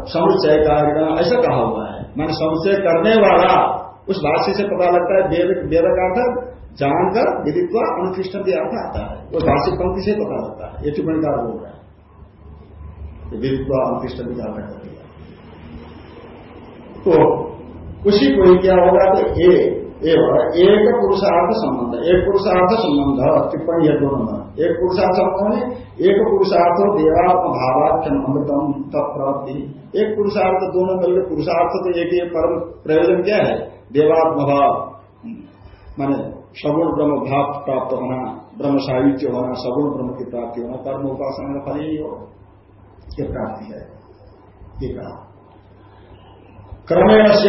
समुच्चय कार्य ऐसा कहा हुआ है। मैंने संशय करने वाला, उस भाष्य से पता लगता है वेद वेद का अर्थ जानकर विदित्व अनुकृष्ण भी अर्थ आता है। वो भाष्य पंक्ति से पता लगता है। ये टिप्पणीकार बोल रहा है। विदित्व अनुकृष्ण भी अर्थ कर दिया तो उसी को ही क्या होगा तो ए एवं एक पुरुषार्थ संबंध, एक पुरुषार्थ संबंध, टिप्पणी है दोनों में। एक पुरुषार्थ संबंध में, एक पुरुषार्थ देवात्म भावाख्यम अमृतम तत्प्राप्ति। एक पुरुषार्थ दोनों मिलकर पुरुषार्थ तो एक ही परम प्रयोजन क्या है? देवात्म भाव। माने सगुण ब्रह्म भाव प्राप्त होना ब्रह्म साहित्य होना, सगुण ब्रह्म की प्राप्ति होना कर्म उपासना फल ही हो। ये प्राप्ति है। ये कहा। क्रमेण से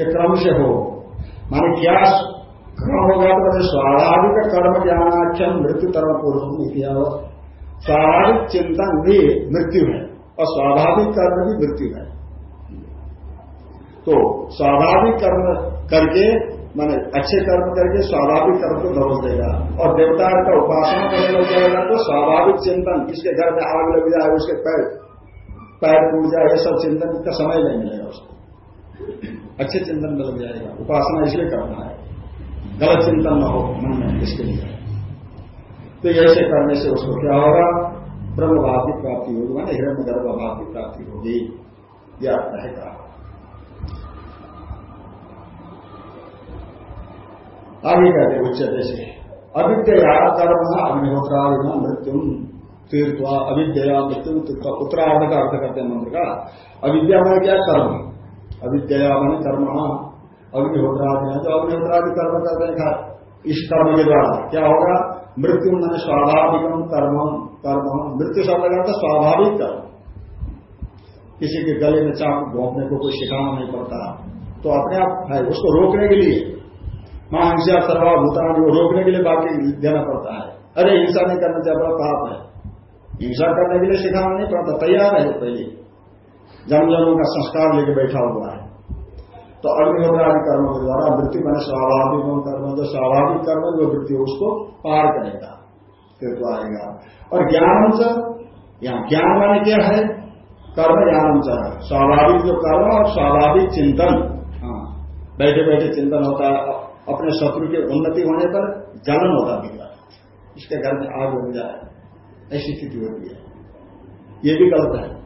ये क्रम से हो। माने क्या क्रम होगा तो मैंने स्वाभाविक कर्म ज्ञानाख्यम मृत्यु तरह पूर्व किया हो स्वाभाविक चिंतन भी मृत्यु है और स्वाभाविक कर्म भी मृत्यु है। तो स्वाभाविक कर्म करके, माने अच्छे कर्म करके स्वाभाविक कर्म को दबोच देगा और देवता का उपासना करने लग जाएगा तो स्वाभाविक चिंतन किसके घर में आग लग जाए, उसके पैर पैर टूट जाए, ये सब चिंतन का समय नहीं मिलेगा उसको। अच्छे चिंतन में लग जाएगा, उपासना इसलिए करना है। गलत चिंतन न हो, मन में इसके लिए। तो ऐसे करने से उसको क्या होगा? ब्रह्म भाव की प्राप्ति होगी, माना हिरण्य गर्भ भाव की प्राप्ति होगी यह रहेगा आगे कहते उच्चते से, अविद्या कर्म अग्निहोत्रादि मृत्यु तीर्थवा अविद्या मृत्यु उत्तरार्ध का अर्थ करते हैं मंत्र का। अविद्या में क्या? कर्म। अविद्या मन कर्म अग्निहोत्रादि है जो अग्निहोत्रादि कर्म करते हैं। इस कर्म के द्वारा क्या होगा? मृत्यु मन स्वाभाविक कर्म कर्म मृत्यु शब्द का स्वाभाविक कर्म। किसी के गले में चाकू घोंपने को कोई सिखाना नहीं पड़ता। तो अपने आप है, उसको रोकने के लिए। माँ हिंसा सर्वा भूतान वो रोकने के लिए बाकी देना पड़ता है। अरे, हिंसा नहीं करना चाहिए बड़ा पाप है। हिंसा करने के लिए सिखाना नहीं पड़ता, तैयार है पहले। जन्म का संस्कार लेके बैठा हुआ है। तो अग्निहोत्र आदि कर्मों के द्वारा वृत्ति मैंने स्वाभाविक कर्म, जो स्वाभाविक कर्म जो वृत्ति उसको पार करेगा फिर तो आएगा और ज्ञान से यहाँ ज्ञान माने क्या है? कर्म ज्ञान स्वाभाविक जो कर्म और स्वाभाविक चिंतन। हाँ बैठे बैठे चिंतन होता है। अपने शत्रु के उन्नति होने पर जलन होता भीतर इसके घर में आग लग जाए। ऐसी स्थिति होती है। ये भी गलत है।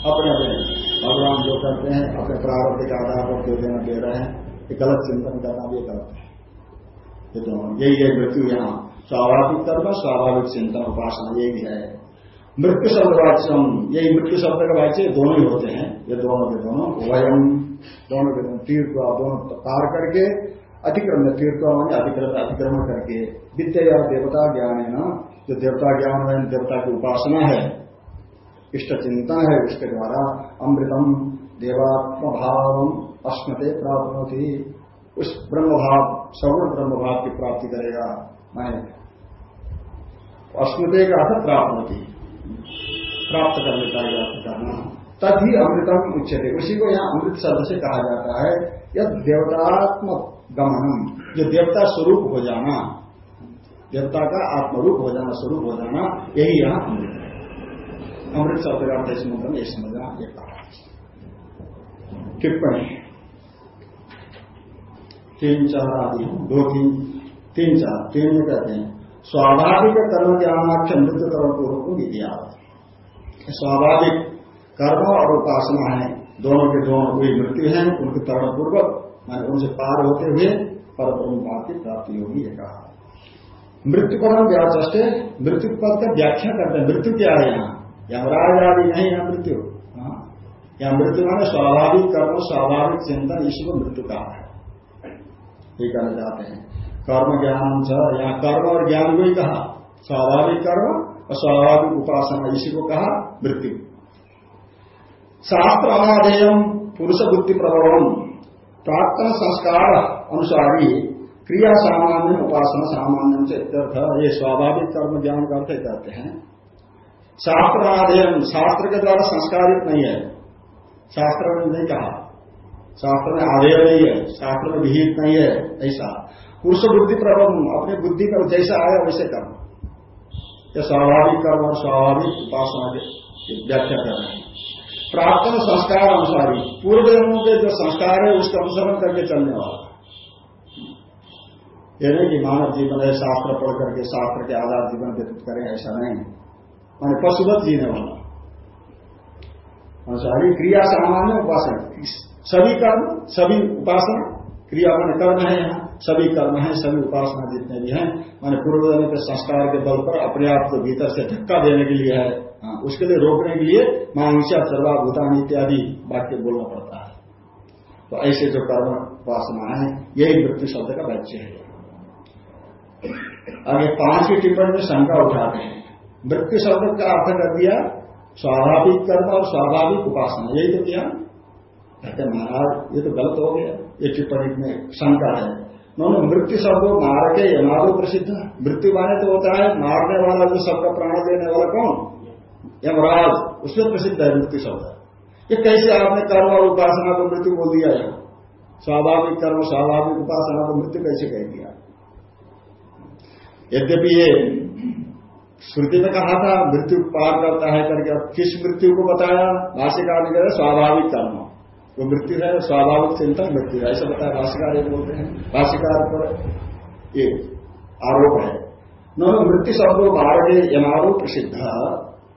अपने अपने भगवान जो करते हैं, अपने प्रारंभ के आधार पर जो देना दे रहे हैं, ये गलत चिंतन करना भी गलत है। ये दोनों यही है मृत्यु यहाँ। स्वाभाविक कर्म, स्वाभाविक चिंतन, उपासना, यही है। मृत्यु शब्द वाच्यम। यही मृत्यु शब्द का वाच्य, दोनों ही होते हैं। ये दोनों के दोनों वयम दोनों के दोनों तीर्थ दोनों पार करके, अतिक्रमण तीर्थ मानी अतिक्रमण अतिक्रमण करके, विद्या देवता ज्ञान है ना? जो देवता ज्ञान है, देवता की उपासना है इष्ट चिंतन है उसके द्वारा अमृतम देवात्म भाव अस्मते प्राप्त उस ब्रह्म भाव सगुण ब्रह्म भाव की प्राप्ति करेगा मैं अस्मते का अर्थ प्राप्त प्राप्त कर लेता है करना। तभी अमृतम उच्चते उसी को यहाँ अमृत शब्द से कहा जाता है यह देवतात्म गमनम जो देवता स्वरूप हो जाना, देवता का आत्मरूप हो जाना, स्वरूप हो जाना, यही यहाँ अमृत अमृत इस मंत्र में समझना ये टिप्पणी तीन चार आदि दो तीन तीन चार तीन में कहते हैं स्वाभाविक कर्म ज्ञानाख्य मृत्यु कर्म पूर्व को विद्या स्वाभाविक कर्म और उपासना है दोनों के दोनों कोई मृत्यु है उनके तरण पूर्वक मैंने उनसे पार होते हुए पर ब्रह्म की प्राप्ति होगी ये कहा मृत्यु परम व्याचे मृत्यु पद का व्याख्या करते हैं मृत्यु क्या है यहाँ यमराज आदि नहीं है मृत्यु। हाँ? या मृत्यु माने स्वाभाविक कर्म, स्वाभाविक चिंतन इसी को मृत्यु कहा है। ये कहना चाहते हैं। कर्म ज्ञान छ यहाँ कर्म और ज्ञान को ही कहा। स्वाभाविक कर्म और स्वाभाविक उपासना, इसी को कहा मृत्यु। शास्त्र अनाधेयम पुरुष बुद्धि प्रभवम प्रार्थना संस्कार अनुसारी क्रिया सामान्य, उपासना सामान्य ये स्वाभाविक कर्म, ज्ञान करते कहते हैं। शास्त्र अध्ययन शास्त्र के द्वारा संस्कारित नहीं है। शास्त्र में नहीं कहा। शास्त्र में आधेय नहीं है। शास्त्र में विहित नहीं है, ऐसा। पुरुष बुद्धि प्रबंध अपनी बुद्धि का जैसा आया वैसे कर्म यह स्वाभाविक कर्म और स्वाभाविक उपासना की व्याख्या कर रहे हैं। प्रार्थना संस्कार अनुसारी पूर्व जन्मों के जो संस्कार है, उसका अनुसरण करके चलने वाला यह नहीं कि मानव जीवन है, शास्त्र पढ़ करके शास्त्र के आधार जीवन व्यतीत करें, ऐसा नहीं। माने पशुवत जीने वाला अनुसारी क्रिया सामान्य उपासना। सभी कर्म सभी उपासना क्रिया माने कर्म है यहाँ। सभी कर्म है सभी उपासना जितने भी हैं माने पूर्वजन्म के संस्कार के बल पर अपने आप को भीतर से धक्का देने के लिए है। हाँ, उसके लिए रोकने के लिए मांसा सर्वा भूतान इत्यादि वाक्य बोलना पड़ता है। तो ऐसे जो कर्म उपासना है यही मृत्यु शब्द का बच्चे है। आगे पाँच की टिप्पणी में शंका उठाते हैं। मृत्यु शब्द का अर्थ कर दिया, स्वाभाविक कर्म और स्वाभाविक उपासना। यही तो किया। कहते महाराज, ये तो गलत हो गया। ये टिप्पणी में शंका है। उन्होंने मृत्यु शब्द मार के यमादो प्रसिद्ध मृत्यु माने तो होता है, मारने वाला जो सबका प्राण देने वाला कौन? यमराज। उसमें प्रसिद्ध है मृत्यु शब्द। ये कैसे आपने कर्म और उपासना को मृत्यु बोल दिया है? स्वाभाविक कर्म, स्वाभाविक उपासना को मृत्यु कैसे कह दिया? यद्यपि ये श्रुति में कहा था, मृत्यु पार करता है करके अब किस मृत्यु को बताया? भाष्यकार ने कहा, स्वाभाविक कर्म। वो मृत्यु है, स्वाभाविक चिंतन मृत्यु है, ऐसा बताया भाष्यकार ये बोलते हैं। भाष्यकार पर ये आरोप है। न मृत्यु शब्द मार्ग यमारो प्रसिद्ध।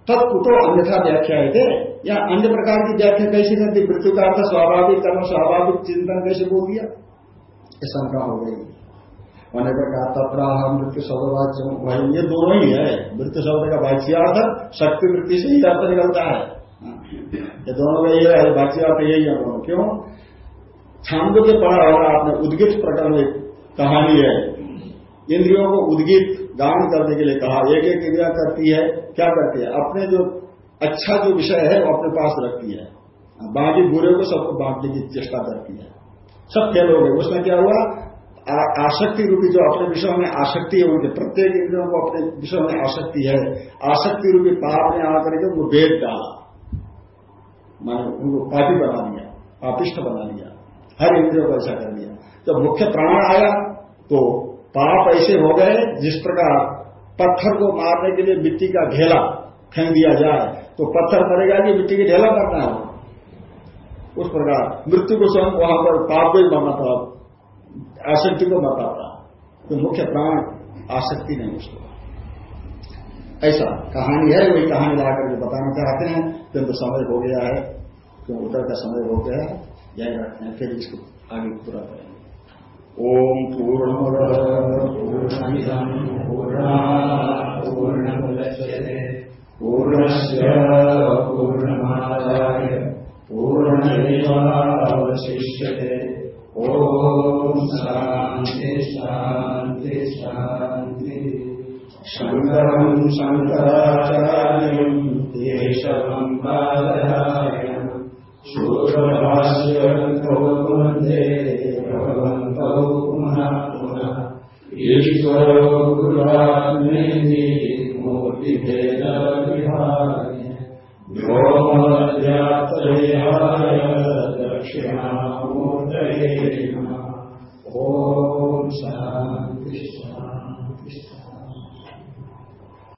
तत्कुतो अन्यथा व्याख्या है थे या अन्य प्रकार की व्याख्या कैसी करती मृत्यु का अर्थ स्वाभाविक कर्म, स्वाभाविक चिंतन कैसे बोल दिया? शंका हो गई। पर कहा तत्राह मृत्यु शब्दवाच्य भाई ये दोनों ही है। मृत्यु शब्द का वाच्यार्थ शक्ति वृत्ति से ही अर्थ निकलता है। ये दोनों का ये है वाच्यार्थ यही है दोनों। क्यों? छांद के पढ़ा होगा आपने उद्गित प्रकरण में कहानी है। इंद्रियों को उद्गित, दान करने के लिए कहा। एक एक क्रिया करती है, क्या करती है? अपने जो अच्छा जो विषय है, वो अपने पास रखती है। बाकी बुरे को सबको बांटने की चेष्टा करती है। सब फेल हो गए। उसमें क्या हुआ? आसक्ति रूपी जो अपने विषय में आसक्ति है, उनके प्रत्येक इंद्रियों को अपने विषय में आसक्ति है। आसक्ति रूपी पाप ने आकर के उनको भेद डाला। माने उनको पापी बना दिया पापिष्ट बना दिया हर इंद्रियों को ऐसा कर दिया जब मुख्य प्राण आया तो पाप ऐसे हो गए, जिस प्रकार पत्थर को मारने के लिए मिट्टी का ढेला फेंक दिया जाए तो पत्थर मरेगा कि मिट्टी की ढेला करना है? उस प्रकार मृत्यु को स्वयं वहाँ पर पाप को ही मरना पड़ा आसक्ति को मरता पड़ा तो मुख्य प्राण आसक्ति नहीं उसको। ऐसा कहानी है, वही कहानी ला करके बताना चाहते हैं। किंतु समय हो गया है क्यों उत्तर का समय हो गया है। यही रखते हैं फिर इसको आगे पूरा करेंगे। ओम पूर्ण पूर्ण पूर्ण पूर्णमुदच्यते पूर्णस्य पूर्णमादाय पूर्णमेवावशिष्यते ॐ शान्ति शान्ति शान्ति। शङ्करम् शङ्कराचार्यम् केशवम् बादरायणम् शूरभाष्यन्तो वन्दे भगवन्तौ पुनः पुनः। ईश्वरो व्योमव्याप्तदेहाय दक्षिणामूर्तये नमः। ॐ शान्ति शान्ति।